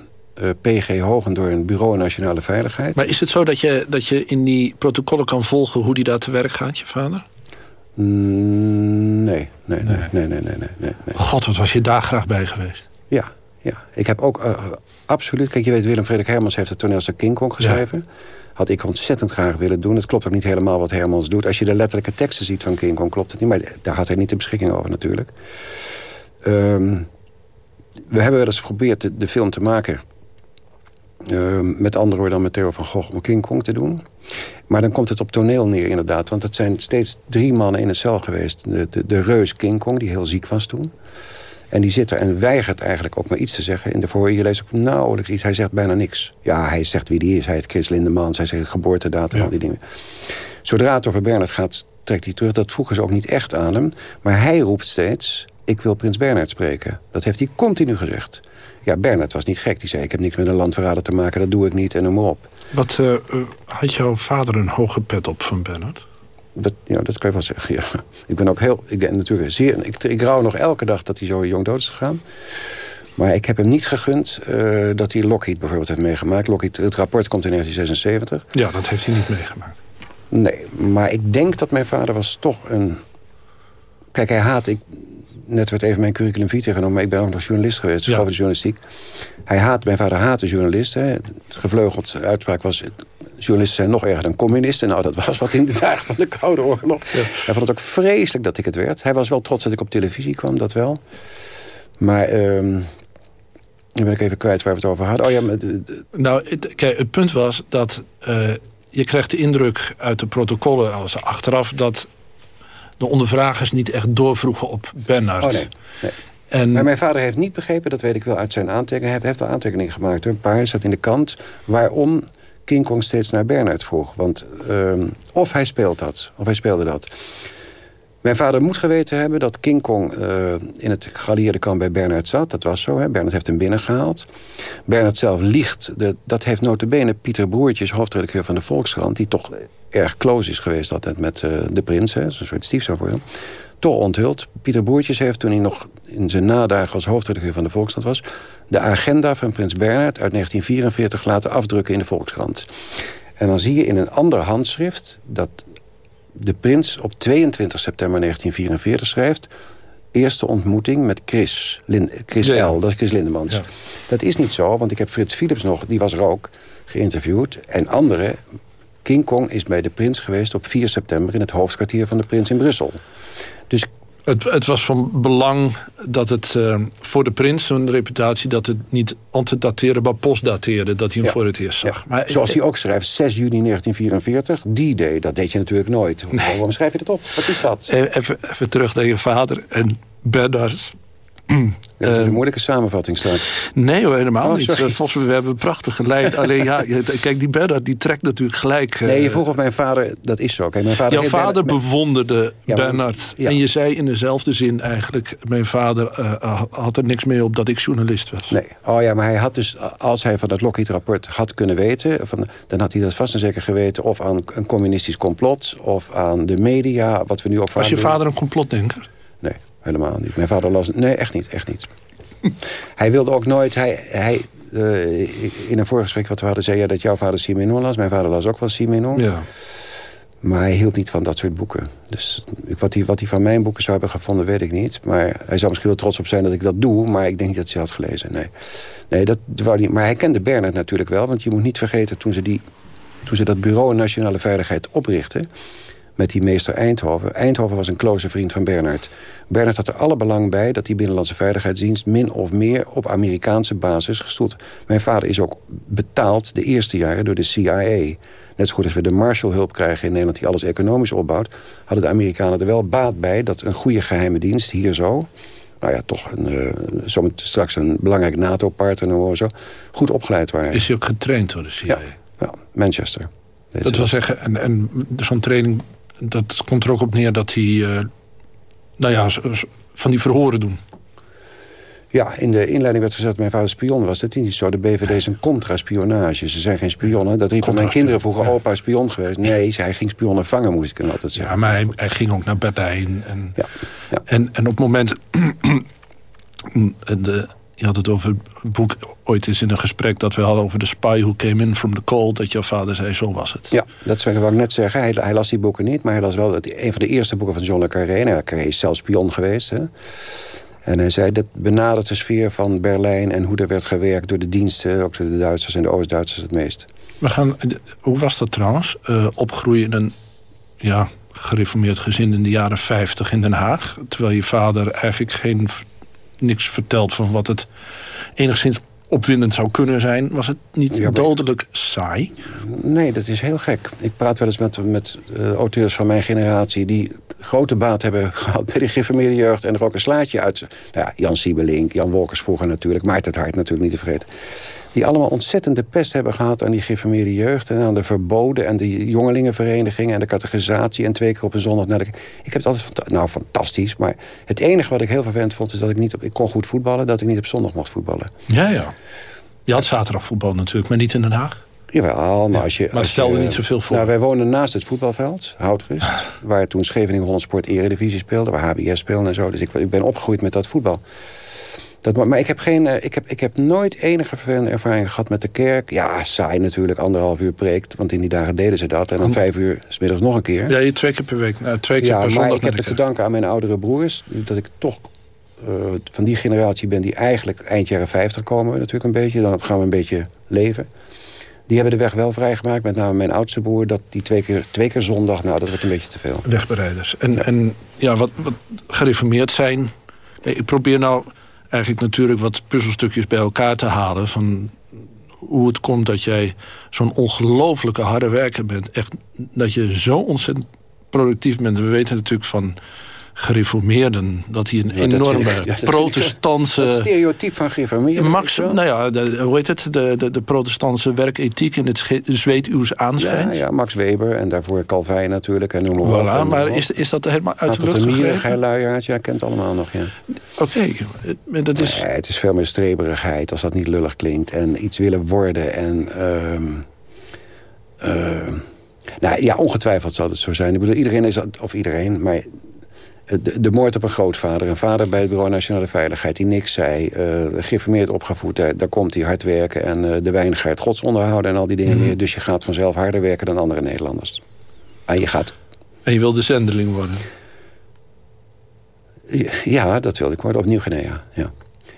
PG Hogendoorn, Bureau Nationale Veiligheid. Maar is het zo dat je, dat je in die protocollen kan volgen... hoe die daar te werk gaat, je vader? Mm, nee, nee, nee, nee, nee, nee, nee, God, wat was je daar graag bij geweest? Ja, ja. Ik heb ook uh, absoluut... Kijk, je weet, Willem Frederik Hermans heeft het toneelstuk King Kong geschreven. Had ik ontzettend graag willen doen. Het klopt ook niet helemaal wat Hermans doet. Als je de letterlijke teksten ziet van King Kong, klopt het niet. Maar daar had hij niet de beschikking over natuurlijk. Um, we hebben wel eens geprobeerd de, de film te maken uh, met andere woorden dan met Theo van Gogh om King Kong te doen. Maar dan komt het op toneel neer inderdaad. Want het zijn steeds drie mannen in een cel geweest. De, de, de reus King Kong, die heel ziek was toen. En die zit er en weigert eigenlijk ook maar iets te zeggen. In de voor je leest ook nauwelijks iets. Hij zegt bijna niks. Ja, hij zegt wie die is. Hij heet Chris Lindemans. Hij zegt geboortedatum, ja. al die dingen. Zodra het over Bernard gaat, trekt hij terug. Dat vroegen ze ook niet echt aan hem. Maar hij roept steeds, ik wil prins Bernard spreken. Dat heeft hij continu gezegd. Ja, Bernard was niet gek. Die zei, ik heb niks met een landverrader te maken, dat doe ik niet en noem maar op. Wat, uh, had jouw vader een hoge pet op van Bernard? Dat, ja, dat kan je wel zeggen, ja. Ik ben ook heel, ik ben natuurlijk zeer, ik, ik rouw nog elke dag dat hij zo jong dood is gegaan. Maar ik heb hem niet gegund uh, dat hij Lockheed bijvoorbeeld heeft meegemaakt. Lockheed, het rapport komt in 1976. Ja, dat heeft hij niet meegemaakt. Nee, maar ik denk dat mijn vader was toch een... Kijk, hij haat... Ik, net werd even mijn curriculum vitae genomen... maar ik ben ook nog journalist geweest, ja. de journalistiek. Hij haat, mijn vader haatte journalisten. Het gevleugeld uitspraak was... journalisten zijn nog erger dan communisten. Nou, dat was wat in de dagen van de Koude Oorlog. Ja. Hij vond het ook vreselijk dat ik het werd. Hij was wel trots dat ik op televisie kwam, dat wel. Maar... Um, nu ben ik even kwijt waar we het over hadden. Oh ja, maar, nou, het, kijk, het punt was dat... Uh, je krijgt de indruk uit de protocollen als achteraf... dat de ondervragers niet echt doorvroegen op Bernard. Oh, nee. nee. En... Maar mijn vader heeft niet begrepen, dat weet ik wel uit zijn aantekeningen... hij heeft wel aantekeningen gemaakt, een paar staat in de kant... waarom King Kong steeds naar Bernard vroeg. Want um, of hij speelt dat, of hij speelde dat. Mijn vader moet geweten hebben dat King Kong uh, in het geallieerde kamp bij Bernard zat. Dat was zo, hè. Bernard heeft hem binnengehaald. Bernard zelf liegt. De, dat heeft notabene Pieter Broertjes, hoofdredacteur van de Volkskrant... die toch erg close is geweest altijd met uh, de prins. Hè. een soort stiefzoon voor hem. Toch onthuld. Pieter Broertjes heeft toen hij nog in zijn nadagen als hoofdredacteur van de Volkskrant was... de agenda van prins Bernard uit 1944 laten afdrukken in de Volkskrant. En dan zie je in een ander handschrift dat de prins op 22 september 1944 schrijft... eerste ontmoeting met Chris, Chris L. Dat is Chris Lindemans. Ja. Dat is niet zo, want ik heb Frits Philips nog... die was er ook geïnterviewd. En anderen... King Kong is bij de prins geweest op 4 september... in het hoofdkwartier van de prins in Brussel. Dus het, het, was van belang dat het uh, voor de prins, zo'n reputatie... dat het niet antedateerde, maar postdateerde. Dat hij hem ja. voor het eerst zag. Ja. Maar, Zoals hij ook schrijft, 6 juni 1944, die day. Dat deed je natuurlijk nooit. Nee. Waarom schrijf je dat op? Wat is dat? Even, even terug naar je vader en Bernard. Dat is een ehm, moeilijke samenvatting straks. Nee hoor, helemaal oh, niet. Volgens mij we hebben een prachtige lijn. Alleen ja, kijk, die Bernard die trekt natuurlijk gelijk... Nee, je vroeg of mijn vader... Dat is zo. Kijk, mijn vader Jouw vader Bernard, bewonderde ja, Bernard. Ja. En je zei in dezelfde zin eigenlijk... mijn vader uh, had er niks mee op dat ik journalist was. Nee. Oh ja, maar hij had dus... Als hij van het Lockheed-rapport had kunnen weten... Van, dan had hij dat vast en zeker geweten... of aan een communistisch complot... of aan de media, wat we nu ook Was je vader een complotdenker? Helemaal niet. Mijn vader las... Nee, echt niet, echt niet. hij wilde ook nooit... Hij, hij, uh, in een voorgesprek wat we hadden zei... Ja, dat jouw vader Simenon las. Mijn vader las ook wel Simenon. Ja. Maar hij hield niet van dat soort boeken. Dus wat hij, wat hij van mijn boeken zou hebben gevonden, weet ik niet. Maar hij zou misschien wel trots op zijn dat ik dat doe. Maar ik denk niet dat hij had gelezen. Nee, nee dat wou hij, maar hij kende Bernard natuurlijk wel. Want je moet niet vergeten, toen ze, die, toen ze dat Bureau Nationale Veiligheid oprichtten met die meester Eindhoven. Eindhoven was een close vriend van Bernard. Bernard had er alle belang bij dat die Binnenlandse Veiligheidsdienst... min of meer op Amerikaanse basis gestoeld. Mijn vader is ook betaald de eerste jaren door de CIA. Net zo goed als we de Marshallhulp krijgen in Nederland... die alles economisch opbouwt... hadden de Amerikanen er wel baat bij... dat een goede geheime dienst hier zo... nou ja, toch een, uh, straks een belangrijk NATO-partner... zo goed opgeleid waren. Is hij ook getraind door de CIA? Ja, ja Manchester. Dat wil zeggen, en, en zo'n training dat komt er ook op neer dat hij... Uh, nou ja, van die verhoren doen. Ja, in de inleiding werd gezegd dat mijn vader spion was. Dat is niet zo. De BVD is een contra-spionage. Ze zijn geen spionnen. Dat riepen mijn kinderen vroeger, ja. opa spion geweest. Nee, hij ging spionnen vangen, moest ik dan altijd zeggen. Ja, maar hij, hij ging ook naar Berlijn. En, ja, ja. En, en op het moment... de, je had het over het boek ooit eens in een gesprek dat we hadden over de spy who came in from the cold. Dat jouw vader zei, zo was het. Ja, dat wil ik net zeggen. Hij, hij, las die boeken niet, maar hij las wel het, een van de eerste boeken van John le Carré. Nou, Carré is zelf spion geweest. Hè. En hij zei, dat benadert de sfeer van Berlijn... en hoe er werd gewerkt door de diensten, ook door de Duitsers en de Oost-Duitsers het meest. We gaan, hoe was dat trouwens? Uh, opgroeien in een ja, gereformeerd gezin in de jaren 50 in Den Haag... terwijl je vader eigenlijk geen niks verteld van wat het enigszins opwindend zou kunnen zijn... was het niet dodelijk saai? Nee, dat is heel gek. Ik praat wel eens met, met uh, auteurs van mijn generatie... die grote baat hebben gehad bij de geïnformeerde jeugd... en er ook een slaatje uit... Nou ja, Jan Siebelink, Jan Wolkers vroeger natuurlijk... Maarten het Hart natuurlijk niet te vergeten die allemaal ontzettende pest hebben gehad aan die geïnformeerde jeugd... en aan de verboden en de jongelingenverenigingen... en de categorisatie en twee keer op een zondag naar de... Ik heb het altijd nou, fantastisch, maar het enige wat ik heel vervelend vond... is dat ik niet op, ik kon goed voetballen, dat ik niet op zondag mocht voetballen. Ja, ja. Je had zaterdag voetbal natuurlijk, maar niet in Den Haag? Jawel, maar als je... Maar het stelde je, niet zoveel voor. Nou, wij woonden naast het voetbalveld, Houtrust... waar toen Scheveningen Holland Sport Eredivisie speelde... waar HBS speelde en zo. Dus ik, ik ben opgegroeid met dat voetbal. Dat, maar ik heb, geen, eh, ik, heb, ik heb nooit enige vervelende ervaring gehad met de kerk. Ja, saai natuurlijk, anderhalf uur preekt. Want in die dagen deden ze dat. En dan vijf uur smiddags nog een keer. Ja, je twee keer per week. Nou, twee keer ja, per maar ik heb het te danken aan mijn oudere broers. Dat ik toch uh, van die generatie ben die eigenlijk eind jaren 50 komen. Natuurlijk een beetje. Dan gaan we een beetje leven. Die hebben de weg wel vrijgemaakt. Met name mijn oudste broer. Dat die twee keer, twee keer zondag, nou dat wordt een beetje te veel. Wegbereiders. En, en ja, wat, wat gereformeerd zijn... Nee, ik probeer nou eigenlijk natuurlijk wat puzzelstukjes bij elkaar te halen... van hoe het komt dat jij zo'n ongelofelijke harde werker bent. Echt, dat je zo ontzettend productief bent. We weten natuurlijk van gereformeerden. Dat hij een enorme protestantse... Het stereotype van gereformeerden. Max, nou ja, de, hoe heet het? De, de, de protestantse werkethiek in het zweetuws aanschijnt. Ja, ja, Max Weber en daarvoor Calvijn natuurlijk. En noem maar, voilà, maar is, is dat helemaal uit de lucht gegrepen? luiaard, ja, kent allemaal nog, ja. Oké, dat is... Nee, het is veel meer streberigheid, als dat niet lullig klinkt. En iets willen worden en... Uh, nou ja, ongetwijfeld zal het zo zijn. Ik bedoel, iedereen is, of iedereen, maar de, de, moord op een grootvader. Een vader bij het Bureau Nationale Veiligheid die niks zei. Uh, geïnformeerd opgevoed. Daar, daar, komt hij hard werken. En uh, de wijngaard gods onderhouden en al die dingen mhm. meer. Dus je gaat vanzelf harder werken dan andere Nederlanders. En je gaat... En je wil de zendeling worden? Ja, dat wilde ik worden. Op Nieuw-Guinea, ja.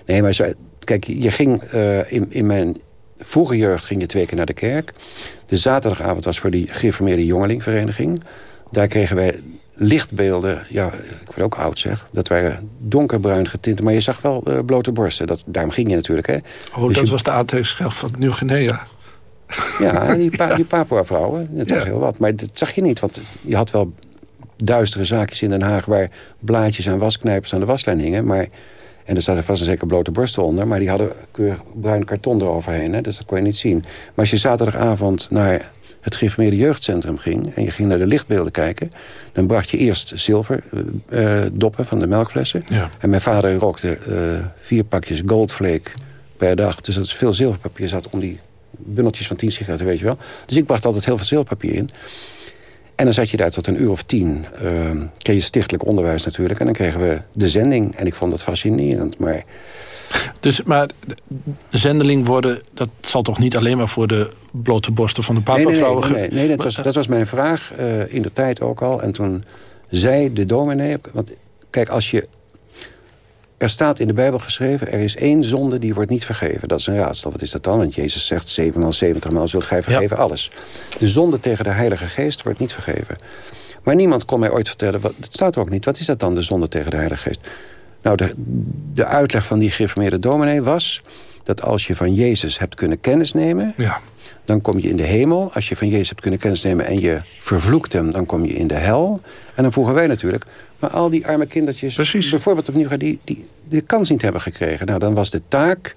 Nee, maar zo, kijk, je ging uh, in, in mijn vroege jeugd ging je twee keer naar de kerk. De zaterdagavond was voor die geïnformeerde jongelingvereniging. Daar kregen wij lichtbeelden, ja, ik word ook oud zeg. Dat waren donkerbruin getint, maar je zag wel uh, blote borsten. Dat, daarom ging je natuurlijk, hè. Oh, dus dat was de aantrekkingskracht van Nieuw-Guinea. Ja, die, pa, die Papua-vrouwen, dat was heel wat. Maar dat zag je niet, want je had wel duistere zaakjes in Den Haag... waar blaadjes en wasknijpers aan de waslijn hingen. Maar, en er zaten vast en zeker blote borsten onder... maar die hadden keurig bruin karton eroverheen, hè, dus dat kon je niet zien. Maar als je zaterdagavond naar het geïnformeerde jeugdcentrum ging... en je ging naar de lichtbeelden kijken... dan bracht je eerst zilverdoppen uh, van de melkflessen. Ja. En mijn vader rookte uh, vier pakjes Goldflake per dag. Dus dat is veel zilverpapier zat om die bundeltjes van tien sigaretten, weet je wel. Dus ik bracht altijd heel veel zilverpapier in. En dan zat je daar tot een uur of tien. Uh, kreeg je stichtelijk onderwijs natuurlijk. En dan kregen we de zending. En ik vond dat fascinerend. Maar Dus, maar zendeling worden, dat zal toch niet alleen maar voor de blote borsten van de Nee, nee, papavrouwen... nee, nee, nee, dat, was, dat was mijn vraag eh, in de tijd ook al. En toen zei de dominee... Want kijk, als je... Er staat in de Bijbel geschreven... er is één zonde die wordt niet vergeven. Dat is een raadsel. Wat is dat dan? Want Jezus zegt... zevenmaal, zeventig maal zult gij vergeven alles. De zonde tegen de Heilige Geest wordt niet vergeven. Maar niemand kon mij ooit vertellen... Wat, het staat er ook niet. Wat is dat dan, de zonde tegen de Heilige Geest? Nou, de, de uitleg van die gereformeerde dominee was... dat als je van Jezus hebt kunnen kennisnemen... Ja. dan kom je in de hemel. Als je van Jezus hebt kunnen kennisnemen en je vervloekt hem... dan kom je in de hel. En dan vroegen wij natuurlijk... maar al die arme kindertjes, Precies. bijvoorbeeld opnieuw... die, die de kans niet hebben gekregen. Nou, dan was de taak...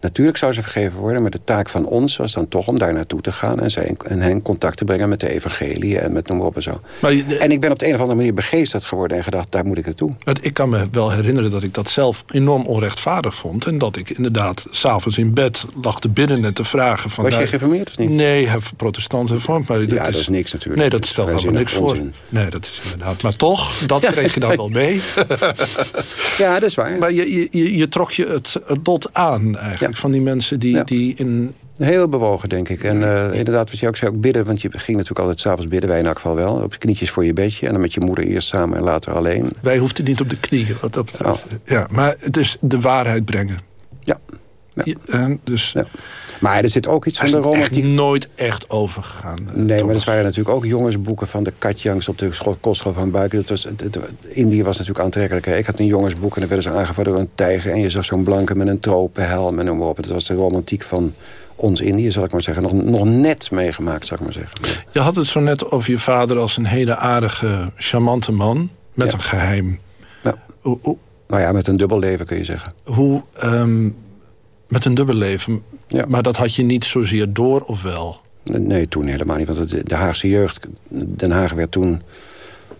Natuurlijk zou ze vergeven worden, maar de taak van ons was dan toch om daar naartoe te gaan en, zij, en hen contact te brengen met de evangelie en met noem maar op en zo. Maar je- En ik ben op de een of andere manier begeesterd geworden en gedacht, daar moet ik naartoe. Ik kan me wel herinneren dat ik dat zelf enorm onrechtvaardig vond. En dat ik inderdaad s'avonds in bed lag te bidden en te vragen... Van, Was jij nou, gereformeerd of niet? Nee, protestant hervormd. Maar Ja, dat is niks natuurlijk. Nee, dat Dat is stelt helemaal niks voor. Nee, dat is inderdaad. Maar toch, dat kreeg je dan wel mee. Ja, dat is waar. Maar je, je- je, je trok je het, het lot aan eigenlijk Ja. Van die mensen die, Ja. die in... Heel bewogen, denk ik. En eh, inderdaad, wat je ook zei, ook bidden. Want je ging natuurlijk altijd s'avonds bidden, wij in elk geval wel. Op je knietjes voor je bedje. En dan met je moeder eerst samen en later alleen. Wij hoefden niet op de knieën, wat dat betreft. Ja, maar het is de waarheid brengen. Ja. Ja. En dus ja. Maar er zit ook iets van de er echt romantiek. nooit echt overgegaan. eh, Nee, maar dat waren natuurlijk ook jongensboeken van de Katjangs op de school, kostschool van Buiken. Dat was, het, het- Indië was natuurlijk aantrekkelijk. hè. Ik had een jongensboek en dan werden ze aangevallen door een tijger. En je zag zo'n blanke met een tropenhelm en noem maar op. Dat was de romantiek van ons Indië, zal ik maar zeggen. Nog, nog net meegemaakt, zal ik maar zeggen. Je had het zo net over je vader als een hele aardige, charmante man. Met Ja. een geheim. Hoe, Nou ja, met een dubbel leven kun je zeggen. hoe, ehm, met een dubbel leven. Ja. Maar dat had je niet zozeer door, of wel? Nee, toen helemaal niet. Want de Haagse jeugd, Den Haag werd toen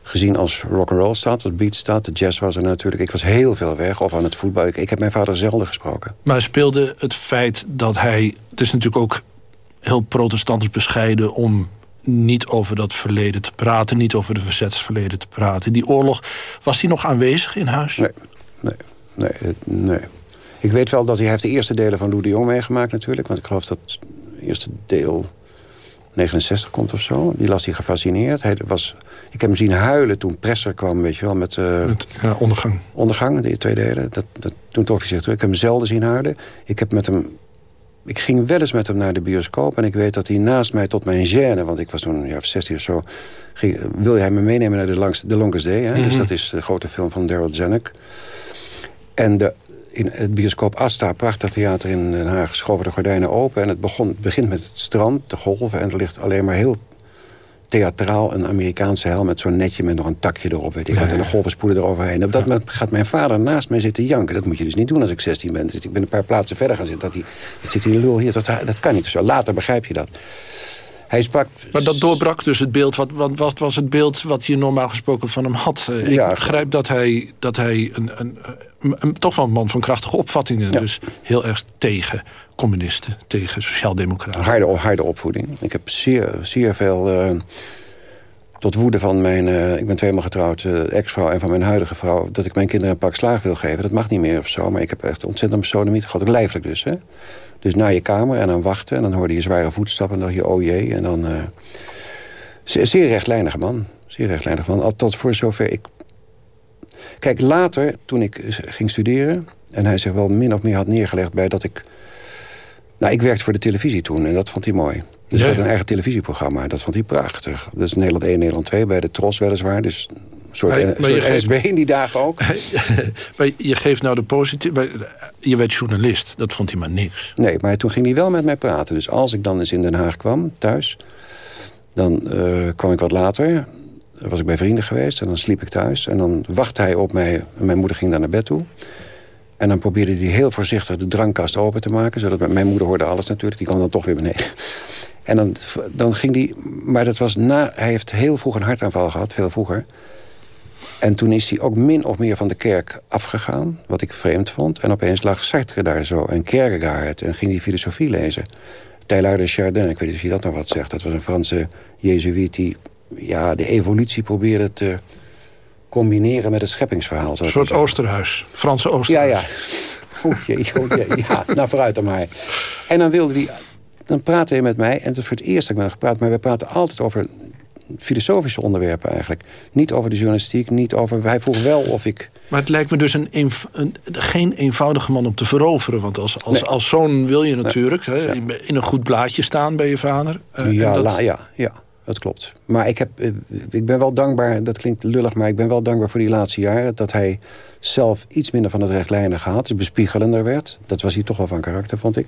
gezien als rock'n'roll stad, als beatstad. De jazz was er natuurlijk. Ik was heel veel weg, of aan het voetbal. Ik, ik heb mijn vader zelden gesproken. Maar speelde het feit dat hij... Het is natuurlijk ook heel protestants bescheiden... om niet over dat verleden te praten. Niet over de verzetsverleden te praten. Die oorlog, was die nog aanwezig in huis? Nee, nee, nee, nee. Ik weet wel dat hij, heeft de eerste delen van Lou de Jong meegemaakt natuurlijk. Want ik geloof dat het eerste deel 69 komt of zo. Die las hij gefascineerd. Hij was, ik heb hem zien huilen toen Presser kwam, weet je wel, met... Met ja, ondergang. ondergang, die twee delen. Dat, dat, toen trok hij zich terug. Ik heb hem zelden zien huilen. Ik heb met hem... Ik ging wel eens met hem naar de bioscoop. En ik weet dat hij naast mij tot mijn gêne... want ik was toen ja, 16 of zo... Ging, wilde hij me meenemen naar de, langs, de Longest Day. Hè? Dus dat is de grote film van Daryl Zanuck. En de, in het bioscoop Asta, prachtig theater in Den Haag... schoven de gordijnen open. En het, begon, het begint met het strand, de golven... en er ligt alleen maar heel theatraal een Amerikaanse helm... met zo'n netje met nog een takje erop, weet ik wat. En de golven spoelen eroverheen. Op dat moment gaat mijn vader naast mij zitten janken. Dat moet je dus niet doen als ik 16 ben. Dus ik ben een paar plaatsen verder gaan zitten. Dat, hij, dat zit die lul hier, dat, dat kan niet. Zo later begrijp je dat. Hij sprak... Maar dat doorbrak dus het beeld. Wat, wat, wat was het beeld wat je normaal gesproken van hem had? Eh, Ik Ja, begrijp dat hij, dat hij een, een, een, een- toch wel een man van krachtige opvattingen... Ja. dus heel erg tegen communisten, tegen sociaaldemocraten. harde, harde opvoeding. Ik heb zeer, zeer veel... eh, tot woede van mijn... eh, ik ben tweemaal getrouwd, eh, ex-vrouw en van mijn huidige vrouw... dat ik mijn kinderen een pak slaag wil geven. Dat mag niet meer of zo. Maar ik heb echt ontzettend besodemiet gehad. Ook lijfelijk dus, hè. Dus naar je kamer en dan wachten. En dan hoorde je zware voetstappen. En dan dacht je, oh jee. En dan... eh, zeer, rechtlijnige man. Zeer rechtlijnige man. Althans, voor zover ik... Kijk, later, toen ik ging studeren... en hij zich wel min of meer had neergelegd bij dat ik... Nou, ik werkte voor de televisie toen en dat vond hij mooi. Dus Ja, ik had een eigen televisieprogramma. Dat vond hij prachtig. Dat is Nederland 1, Nederland 2, bij de Tros weliswaar. Dus een soort, Maar- een maar je soort geeft- NSB in die dagen ook. maar je geeft nou de positieve... Je werd journalist, dat vond hij maar niks. Nee, maar toen ging hij wel met mij praten. Dus als ik dan eens in Den Haag kwam, thuis... dan eh, kwam ik wat later. Dan was ik bij vrienden geweest en dan sliep ik thuis. En dan wachtte hij op mij. En mijn moeder ging dan naar bed toe. En dan probeerde hij heel voorzichtig de drankkast open te maken. Zodat mijn moeder hoorde alles natuurlijk. Die kwam dan toch weer beneden. En dan, dan ging hij... Maar dat was na... Hij heeft heel vroeg een hartaanval gehad, veel vroeger. En toen is hij ook min of meer van de kerk afgegaan. Wat ik vreemd vond. En opeens lag Sartre daar zo. En Kierkegaard. En ging hij filosofie lezen. Teilhard de Chardin, ik weet niet of je dat nog wat zegt. Dat was een Franse jezuïet die ja, de evolutie probeerde te combineren met het scheppingsverhaal. Een soort. Oosterhuis, Franse Ja, Oosterhuis. ja. Oh jee, oh jee. Ja, nou vooruit dan maar. En dan wilde hij... Dan praatte hij met mij. En het is voor het eerst dat ik met hem gepraat. Maar we praten altijd over filosofische onderwerpen eigenlijk. Niet over de journalistiek, niet over... Hij vroeg wel of ik... Maar het lijkt me dus een, een geen eenvoudige man om te veroveren. Want als, als, als zoon wil je natuurlijk hè, in een goed blaadje staan bij je vader. Uh, ja, dat... la, ja, ja, dat klopt. Maar ik, heb, eh, ik ben wel dankbaar, dat klinkt lullig... maar ik ben wel dankbaar voor die laatste jaren... dat hij zelf iets minder van het rechtlijnige had. Dus bespiegelender werd. Dat was hij toch wel van karakter, vond ik.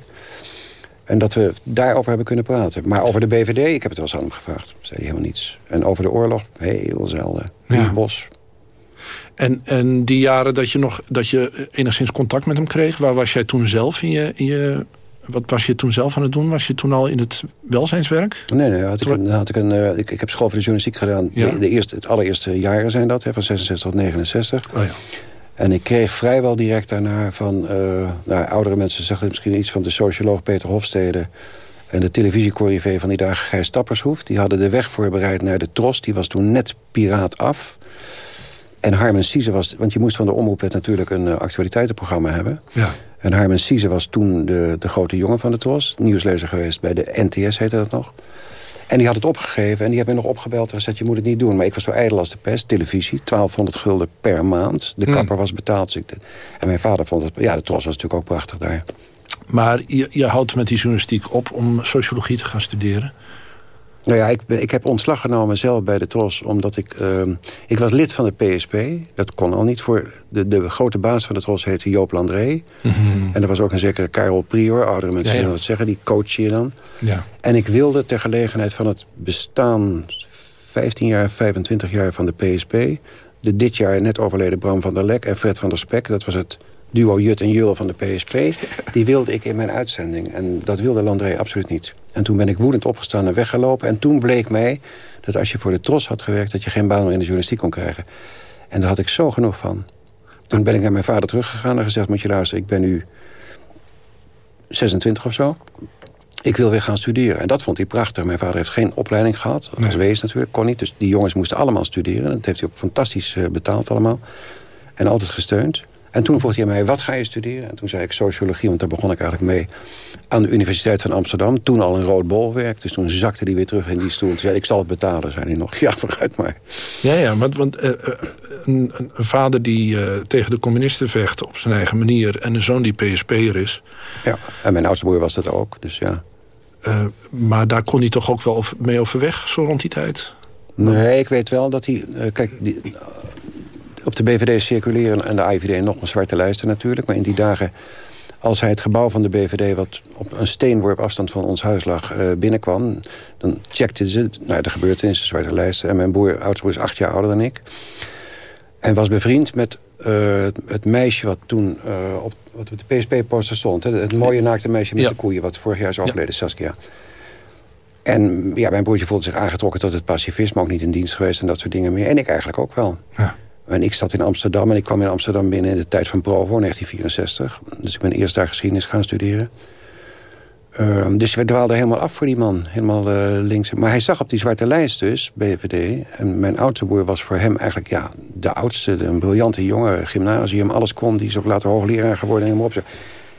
En dat we daarover hebben kunnen praten. Maar over de BVD, ik heb het wel eens aan hem gevraagd. Zei hij helemaal niets. En over de oorlog, heel zelden. Ja. Bos. En, en die jaren dat je, nog, dat je enigszins contact met hem kreeg... waar was jij toen zelf in je, in je... Wat was je toen zelf aan het doen? Was je toen al in het welzijnswerk? Nee, nee. Had ik, een, had ik, een, uh, ik, ik heb school voor de journalistiek gedaan. Ja. De, de, eerste, het allereerste jaren zijn dat, hè, van 66 tot 69. Oh ja. En ik kreeg vrijwel direct daarna van uh, nou, oudere mensen... zeggen misschien iets van de socioloog Peter Hofstede... en de televisiecorrivé van die dagen Gijs Tappershoef. Die hadden de weg voorbereid naar de Tros. Die was toen net piraat af. En Harmen Sieze was... want je moest van de omroep natuurlijk een uh, actualiteitenprogramma hebben. Ja. En Harmen Sieze was toen de, de grote jongen van de Tros. Nieuwslezer geweest bij de NTS, heette dat nog. En die had het opgegeven en die heeft me nog opgebeld en gezegd... je moet het niet doen. Maar ik was zo ijdel als de pest. Televisie, 1200 gulden per maand. De hmm. kapper was betaald. Dus en mijn vader vond het... Ja, de tros was natuurlijk ook prachtig daar. Maar je, je houdt met die journalistiek op om sociologie te gaan studeren? Nou ja, ik, ik heb ontslag genomen zelf bij de TROS... omdat ik... Uh, ik was lid van de PSP. Dat kon al niet voor... De, de grote baas van de TROS heette Joop Landré. Mm En er was ook een zekere Karel Prior. Oudere mensen ja, ja. wat zeggen. Die coach je dan. Ja. En ik wilde ter gelegenheid van het bestaan... 15 jaar, 25 jaar van de PSP... de dit jaar net overleden Bram van der Lek en Fred van der Spek... dat was het duo Jut en Jul van de PSP... die wilde ik in mijn uitzending. En dat wilde Landré absoluut niet. En toen ben ik woedend opgestaan en weggelopen. En toen bleek mij dat als je voor de Tros had gewerkt... dat je geen baan meer in de journalistiek kon krijgen. En daar had ik zo genoeg van. Toen ben ik naar mijn vader teruggegaan en gezegd... moet je luisteren, ik ben nu 26 of zo. Ik wil weer gaan studeren. En dat vond hij prachtig. Mijn vader heeft geen opleiding gehad. Als wees natuurlijk, kon niet. Dus die jongens moesten allemaal studeren. Dat heeft hij ook fantastisch eh, betaald allemaal. En altijd gesteund. En toen vroeg hij mij, wat ga je studeren? En toen zei ik sociologie, want daar begon ik eigenlijk mee... aan de Universiteit van Amsterdam. Toen al een rood bolwerk. Dus toen zakte hij weer terug in die stoel. Toen zei ik zal het betalen, zei hij nog. Ja, vooruit maar. Ja, ja, want, want uh, een, een, vader die uh, tegen de communisten vecht op zijn eigen manier... en een zoon die PSP'er is. Ja, en mijn oudste broer was dat ook, dus ja. Uh, maar daar kon hij toch ook wel mee overweg, zo rond die tijd? Nee, ik weet wel dat hij... kijk, die, op de BVD circuleren en de IVD nog een zwarte lijsten natuurlijk. Maar in die dagen, als hij het gebouw van de BVD... wat op een steenworp afstand van ons huis lag, uh, binnenkwam... dan checkten ze nou, de gebeurtenissen, de zwarte lijsten. En mijn broer, oudste broer is acht jaar ouder dan ik. En was bevriend met uh, het meisje wat toen uh, op, wat op de PSP-poster stond. Hè? Het mooie naakte meisje met de koeien, wat vorig jaar is overleden, ja. Saskia. En ja, mijn broertje voelde zich aangetrokken tot het pacifisme. Ook niet in dienst geweest en dat soort dingen meer. En ik eigenlijk ook wel. Ja. En ik zat in Amsterdam en ik kwam in Amsterdam binnen in de tijd van Provo, 1964. Dus ik ben eerst daar geschiedenis gaan studeren. Uh, dus we dwaalden helemaal af voor die man. Helemaal uh, links. Maar hij zag op die zwarte lijst dus, BVD. En mijn oudste broer was voor hem eigenlijk ja, de oudste. Een briljante jongen, gymnasium, alles kon. Die is ook later hoogleraar geworden. En op.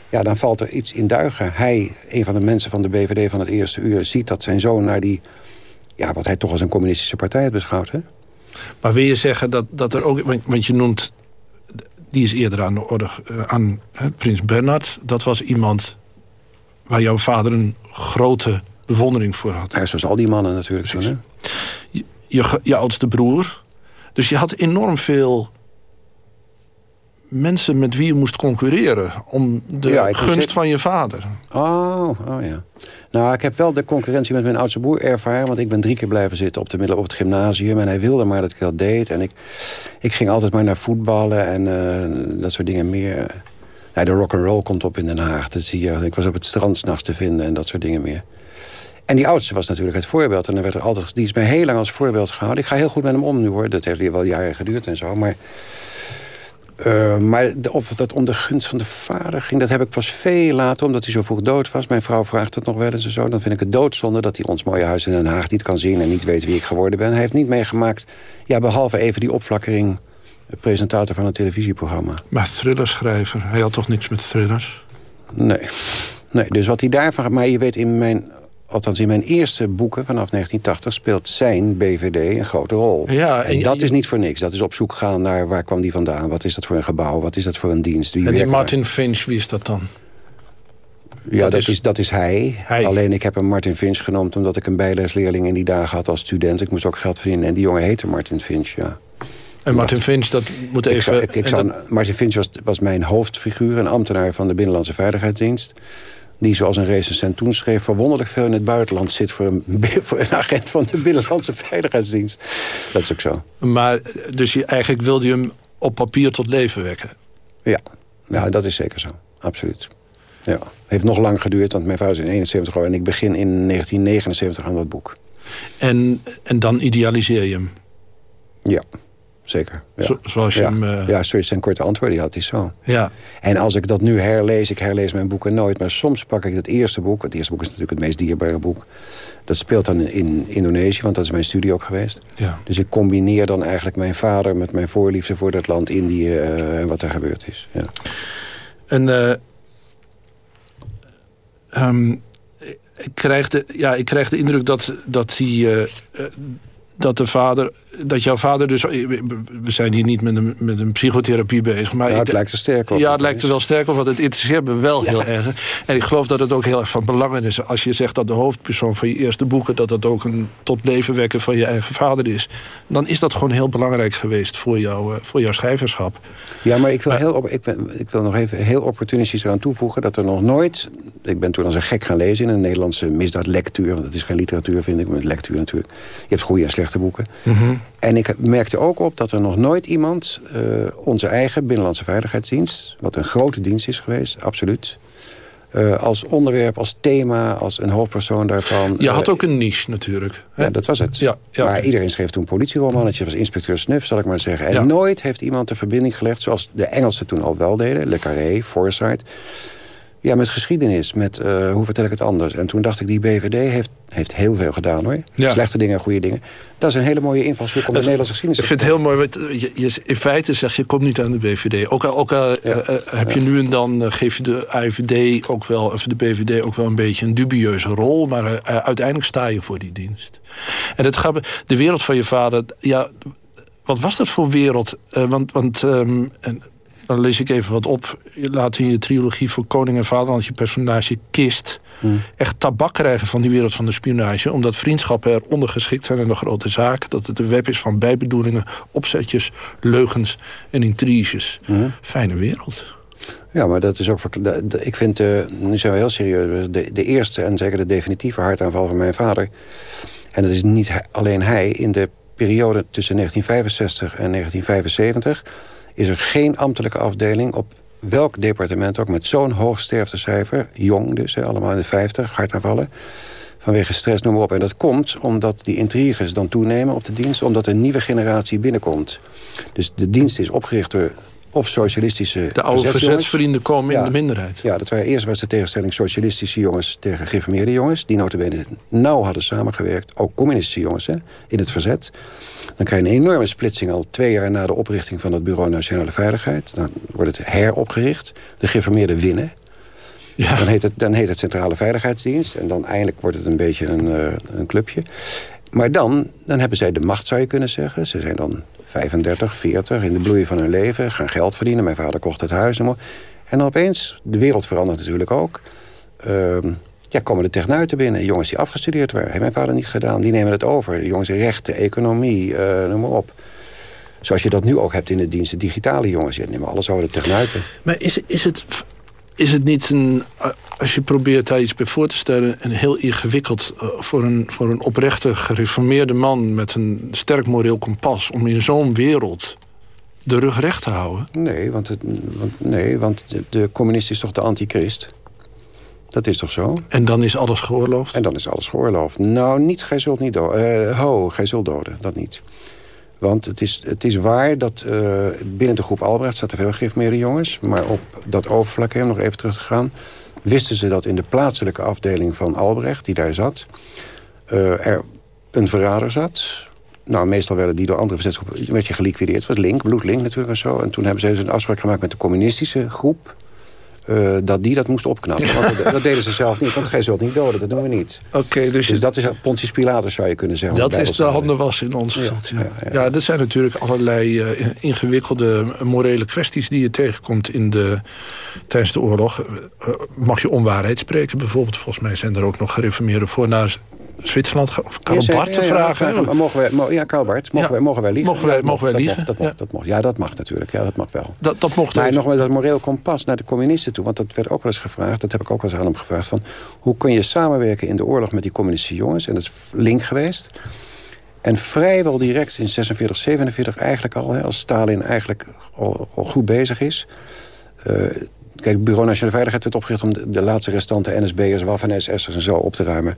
Ja, dan valt er iets in duigen. Hij, een van de mensen van de BVD van het eerste uur... ziet dat zijn zoon naar die... Ja, wat hij toch als een communistische partij had beschouwd. Hè? Maar wil je zeggen dat, dat er ook... Want je noemt... Die is eerder aan de orde... Eh, aan hè, Prins Bernhard. Dat was iemand waar jouw vader een grote bewondering voor had. Is zoals al die mannen natuurlijk. Zo, hè? Je, je, je oudste broer. Dus je had enorm veel mensen met wie je moest concurreren... om de gunst van je vader. Oh, oh ja. Nou, ik heb wel de concurrentie met mijn oudste broer ervaren... want ik ben drie keer blijven zitten op, de middel, op het gymnasium... en hij wilde maar dat ik dat deed. En ik, ik ging altijd maar naar voetballen en uh, dat soort dingen meer. Ja, de rock'n'roll komt op in Den Haag. Dat zie je. Ik was op het strand s'nachts te vinden en dat soort dingen meer. En die oudste was natuurlijk het voorbeeld. En dan werd er altijd, die is mij heel lang als voorbeeld gehouden. Ik ga heel goed met hem om nu hoor. Dat heeft weer wel jaren geduurd en zo. Maar uh, maar of dat om de gunst van de vader ging, dat heb ik pas veel later... omdat hij zo vroeg dood was. Mijn vrouw vraagt het nog wel eens en zo. Dan vind ik het doodzonde dat hij ons mooie huis in Den Haag niet kan zien... en niet weet wie ik geworden ben. Hij heeft niet meegemaakt, ja, behalve even die opflakkering... presentator van een televisieprogramma. Maar thrillerschrijver, hij had toch niks met thrillers? Nee. nee. Dus wat hij daarvan... Maar je weet, in mijn, althans in mijn eerste boeken vanaf 1980... speelt zijn BVD een grote rol. Ja, en, dat is niet voor niks. Dat is op zoek gaan naar waar kwam die vandaan. Wat is dat voor een gebouw? Wat is dat voor een dienst? Wie en die Martin? Finch, wie is dat dan? Ja, dat, dat is, is- dat is hij. Hij. Alleen ik heb hem Martin Finch genoemd... omdat ik een bijlesleerling in die dagen had als student. Ik moest ook geld verdienen. En die jongen heette Martin Finch, ja. En Martin Finch, dat moet even... Ik zou, ik, ik en zou- dat- Martin Finch was, was mijn hoofdfiguur, een ambtenaar van de Binnenlandse Veiligheidsdienst. Die, zoals een recensent toen schreef, verwonderlijk veel in het buitenland zit voor een, voor een agent van de Binnenlandse Veiligheidsdienst. Dat is ook zo. maar dus je, eigenlijk wilde je hem op papier tot leven wekken. Ja, ja dat is zeker zo. Absoluut. Ja. Heeft nog lang geduurd, want mijn vader is in 71 geworden... en ik begin in 1979 aan dat boek. En, en dan idealiseer je hem. Ja, zeker. Ja. Zo- zoals je ja. hem... eh, ja, sorry, zijn korte antwoorden, ja, het is zo. ja. En als ik dat nu herlees, ik herlees mijn boeken nooit... maar soms pak ik het eerste boek. Het eerste boek is natuurlijk het meest dierbare boek. Dat speelt dan in Indonesië, want dat is mijn studie ook geweest. Ja. Dus ik combineer dan eigenlijk mijn vader met mijn voorliefde voor dat land Indië... eh, en wat er gebeurd is. Ja. En eh, ehm, ik, krijg de, ja, ik krijg de indruk dat, dat, die, eh, dat de vader... dat jouw vader dus... We zijn hier niet met een, met een psychotherapie bezig. Maar Ja, ik- het lijkt er sterk op. Ja, het lijkt er wel sterk op, want het interesseert me wel heel erg. En ik geloof dat het ook heel erg van belang is. Als je zegt dat de hoofdpersoon van je eerste boeken... dat dat ook een tot leven wekken van je eigen vader is... dan is dat gewoon heel belangrijk geweest voor, jou, eh, voor jouw schrijverschap. Ja, maar ik wil, heel op, ik, ben, ik wil nog even heel opportunistisch eraan toevoegen... dat er nog nooit... Ik ben toen als een gek gaan lezen in een Nederlandse misdaadlectuur... want dat is geen literatuur, vind ik, maar lectuur natuurlijk. Je hebt goede en slechte boeken. En ik merkte ook op dat er nog nooit iemand... eh, onze eigen Binnenlandse Veiligheidsdienst... wat een grote dienst is geweest, absoluut... eh, als onderwerp, als thema, als een hoofdpersoon daarvan... Je had eh, ook een niche natuurlijk. hè? ja, dat was het. Ja, ja. Maar iedereen schreef toen politieromannetje. was inspecteur Snuff, zal ik maar zeggen. En Ja. nooit heeft iemand de verbinding gelegd... zoals de Engelsen toen al wel deden. Le Carré, Forsyth. Ja, met geschiedenis. Met eh, hoe vertel ik het anders. En toen dacht ik, die BVD heeft, heeft heel veel gedaan, hoor. Ja. Slechte dingen en goede dingen. Dat is een hele mooie invalshoek om de Nederlandse geschiedenis Ik vind het heel mooi, want je, je, in feite zeg je, kom niet aan de BVD. Ook al, ook al eh, eh, heb je nu en dan, eh, geef je de AIVD ook wel, of de BVD ook wel een beetje een dubieuze rol. Maar eh, eh, uiteindelijk sta je voor die dienst. En het gaat, de wereld van je vader, ja, wat was dat voor wereld? Eh, want, want ehm, en, dan lees ik even wat op. Je laat in je trilogie voor Koning en Vaderland je personage Kist echt tabak krijgen van die wereld van de spionage. Omdat vriendschappen er ondergeschikt zijn aan de grote zaak. Dat het een web is van bijbedoelingen, opzetjes, leugens en intriges. Fijne wereld. Ja, maar dat is ook... Ik vind, nu zijn we heel serieus... De, de eerste en zeker de definitieve hartaanval van mijn vader... en dat is niet alleen hij... in de periode tussen 1965 en 1975... is er geen ambtelijke afdeling op welk departement ook... met zo'n hoog sterftecijfer, jong dus, allemaal in de 50, hartaanvallen... vanwege stress, noem maar op. En dat komt omdat die intriges dan toenemen op de dienst... omdat een nieuwe generatie binnenkomt. Dus de dienst is opgericht door of socialistische De oude verzetsvrienden komen in de minderheid. Ja, dat waren, eerst was de tegenstelling socialistische jongens tegen geïnformeerde jongens... die notabene nauw hadden samengewerkt, ook communistische jongens, hè, in het verzet. Dan krijg je een enorme splitsing al twee jaar na de oprichting van het Bureau Nationale Veiligheid. Dan wordt het heropgericht. De geïnformeerden winnen. Ja. Dan, heet het, dan heet het Centrale Veiligheidsdienst. En dan eindelijk wordt het een beetje een, eh, een clubje. Maar dan, dan hebben zij de macht, zou je kunnen zeggen. Ze zijn dan 35, 40, in de bloei van hun leven. Gaan geld verdienen. Mijn vader kocht het huis. En, en dan opeens, de wereld verandert natuurlijk ook. Ehm, ja, komen de technuiten binnen. Jongens die afgestudeerd waren. Heeft mijn vader niet gedaan. Die nemen het over. Jongens in rechten, economie, eh, noem maar op. Zoals je dat nu ook hebt in de diensten. Digitale jongens. Die nemen alles over de technuiten. Maar is, is, het, is het niet een, als je probeert daar iets bij voor te stellen... een heel ingewikkeld eh, voor een, voor een oprechte, gereformeerde man... met een sterk moreel kompas om in zo'n wereld de rug recht te houden? Nee, want, het, want, nee, want de, de communist is toch de antichrist? Dat is toch zo? En dan is alles geoorloofd? En dan is alles geoorloofd. Nou, niet, gij zult niet doden. ho, gij zult doden. Dat niet. Want het is, het is waar dat eh, binnen de groep Albrecht zaten veel geïnformeerde jongens. Maar op dat overvlak, om nog even terug te gaan... wisten ze dat in de plaatselijke afdeling van Albrecht, die daar zat... eh, er een verrader zat. nou, meestal werden die door andere verzetsgroepen... werd je geliquideerd. Het was Link, Bloedlink natuurlijk en zo. En toen hebben ze dus een afspraak gemaakt met de communistische groep... Uh, dat die dat moest opknappen. Want dat, dat, deden ze zelf niet, want gij zult niet doden, dat doen we niet. Oké, dus, dus dat is Pontius Pilatus, zou je kunnen zeggen. Dat is de handen was in ons. Ja, ja, ja. ja, dat zijn natuurlijk allerlei uh, ingewikkelde morele kwesties... die je tegenkomt in de, tijdens de oorlog. Uh, mag je onwaarheid spreken bijvoorbeeld? Volgens mij zijn er ook nog gereformeerde voornaars Zwitserland of Karl Bart te vragen. Ja, mogen wij, ja, Karl Bart, mogen, wij, mogen wij liegen? Mogen wij, mogen wij liegen? Dat, mocht, dat, mocht, ja, dat mag natuurlijk. Ja, dat mag wel. Dat, dat mocht maar nog met dat moreel kompas naar de communisten toe. Want dat werd ook wel eens gevraagd. Dat heb ik ook wel eens aan hem gevraagd. Van, hoe kun je samenwerken in de oorlog met die communistische jongens? En dat is link geweest. En vrijwel direct in 46, 47 eigenlijk al... Hè, als Stalin eigenlijk al, al goed bezig is... Uh, Kijk, het Bureau Nationale Veiligheid werd opgericht... om de, laatste restanten NSB'ers, Waffen-SS'ers en zo op te ruimen.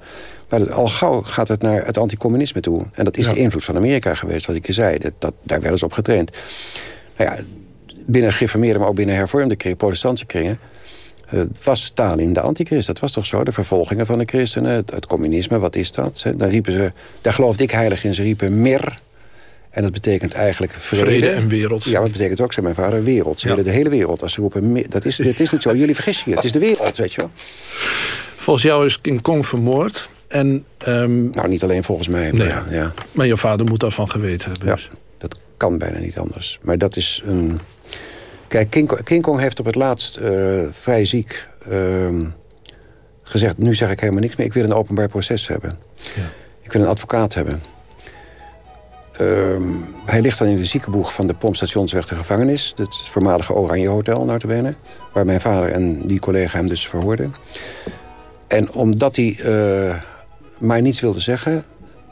Maar al gauw gaat het naar het anticommunisme toe. En dat is de invloed van Amerika geweest, wat ik je zei. Dat, dat, daar werden ze op getraind. Nou ja, binnen geïnformeerde, maar ook binnen hervormde kringen, protestantse kringen... Uh, was Stalin de antichrist. Dat was toch zo? De vervolgingen van de christenen, het, het communisme, wat is dat? Daar riepen ze, daar geloofde ik heilig in. Ze riepen mer, en dat betekent eigenlijk vrede. vrede en wereld. Ja, wat betekent ook, zei mijn vader, wereld. Ze willen de hele wereld. Als ze roepen, dat is, dit is niet zo. Jullie vergissen je. Het is de wereld, weet je wel. Volgens jou is King Kong vermoord. En, um... Nou, niet alleen volgens mij. Maar, ja. ja. maar je vader moet daarvan geweten hebben. Ja, dus. dat kan bijna niet anders. Maar dat is een... Kijk, King, King Kong heeft op het laatst uh, vrij ziek uh, gezegd... nu zeg ik helemaal niks meer, ik wil een openbaar proces hebben. Ja. Ik wil een advocaat hebben. Uh, hij ligt dan in de ziekenboeg van de pompstationsweg de gevangenis. Het voormalige Oranje Hotel, notabene. Waar mijn vader en die collega hem dus verhoorden. En omdat hij uh, maar niets wilde zeggen...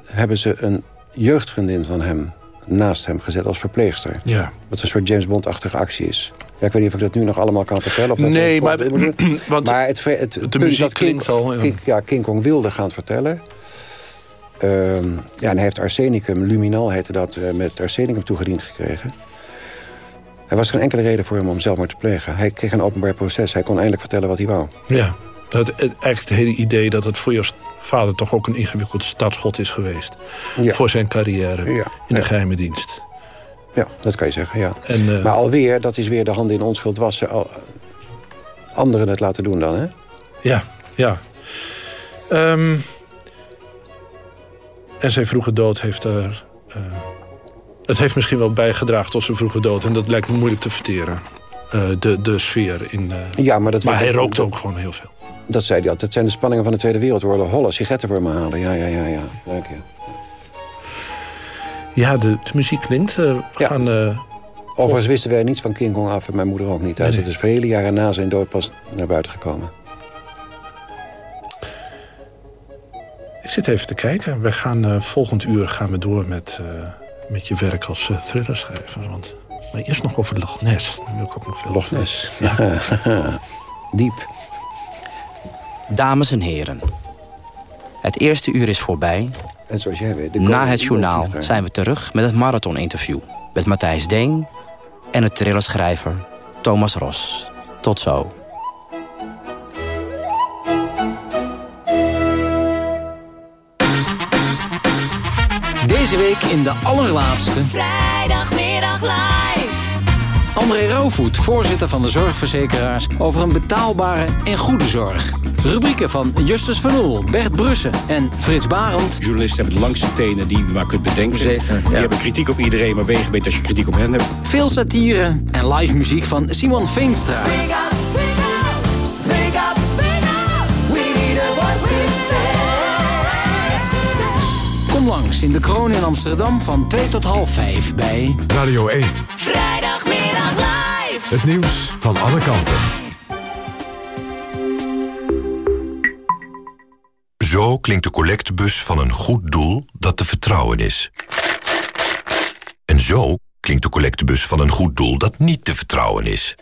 hebben ze een jeugdvriendin van hem naast hem gezet als verpleegster. Ja. Wat een soort James Bond-achtige actie is. Ja, ik weet niet of ik dat nu nog allemaal kan vertellen. Of dat nee, maar, want maar het, het, het de muziek klinkt al. Ja. King, ja, King Kong wilde gaan vertellen... Uh, ja, en hij heeft arsenicum, luminal heette dat, uh, met arsenicum toegediend gekregen. Er was geen enkele reden voor hem om zelfmoord te plegen. Hij kreeg een openbaar proces. Hij kon eindelijk vertellen wat hij wou. Ja, het, eigenlijk het hele idee dat het voor je vader toch ook een ingewikkeld startschot is geweest. Ja. Voor zijn carrière ja. in de geheime dienst. Ja, dat kan je zeggen, ja. En, uh, maar alweer, dat is weer de handen in onschuld wassen. Al, anderen het laten doen dan, hè? Ja, ja. Um, en zijn vroege dood heeft er... Uh, het heeft misschien wel bijgedragen tot zijn vroege dood. En dat lijkt me moeilijk te verteren. Uh, de, de sfeer. In, uh, ja, maar dat maar hij rookte ook gewoon heel veel. Dat zei hij altijd. Dat zijn de spanningen van de Tweede Wereldoorlog. Holle, sigaretten voor me halen. Ja, ja, ja. ja. Leuk, ja. Ja, de, de muziek klinkt. we ja. gaan... Overigens wisten wij niets van King Kong af. En mijn moeder ook niet. Hij nee, is dus vele jaren na zijn dood pas naar buiten gekomen. Zit even te kijken. We gaan uh, volgend uur gaan we door met, uh, met je werk als uh, thrillerschrijver. Want, maar eerst nog over Loch Ness. Dan wil ik ook nog veel Loch Ness. Ja. Diep. Dames en heren. Het eerste uur is voorbij. En zoals jij weet... Na het journaal zijn we terug met het marathon-interview. Met Matthijs Deen en het thrillerschrijver Thomas Ros. Tot zo. Week in de allerlaatste... Vrijdagmiddag live. André Rauwvoet, voorzitter van de zorgverzekeraars... over een betaalbare en goede zorg. Rubrieken van Justus van Oel, Bert Brussen en Frits Barend. Journalisten hebben de langste tenen die je maar kunt bedenken. Zeker, ja. Die hebben kritiek op iedereen, maar wegen beter als je kritiek op hen hebt. Veel satire en live muziek van Simon Veenstra. Kom langs in de Kroon in Amsterdam van 2 tot half 5 bij Radio 1. Vrijdagmiddag live. Het nieuws van alle kanten. Zo klinkt de collectebus van een goed doel dat te vertrouwen is. En zo klinkt de collectebus van een goed doel dat niet te vertrouwen is.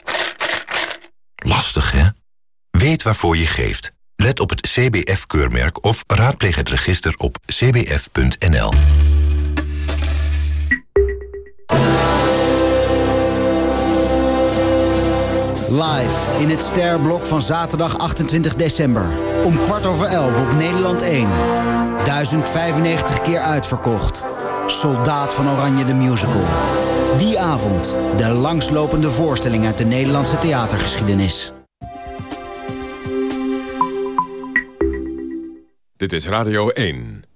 Lastig, hè? Weet waarvoor je geeft. Let op het CBF-keurmerk of raadpleeg het register op cbf.nl. Live in het Sterblok van zaterdag 28 december. Om kwart over elf op Nederland 1. 1095 keer uitverkocht. Soldaat van Oranje de Musical. Die avond de langslopende voorstelling uit de Nederlandse theatergeschiedenis. Dit is Radio 1.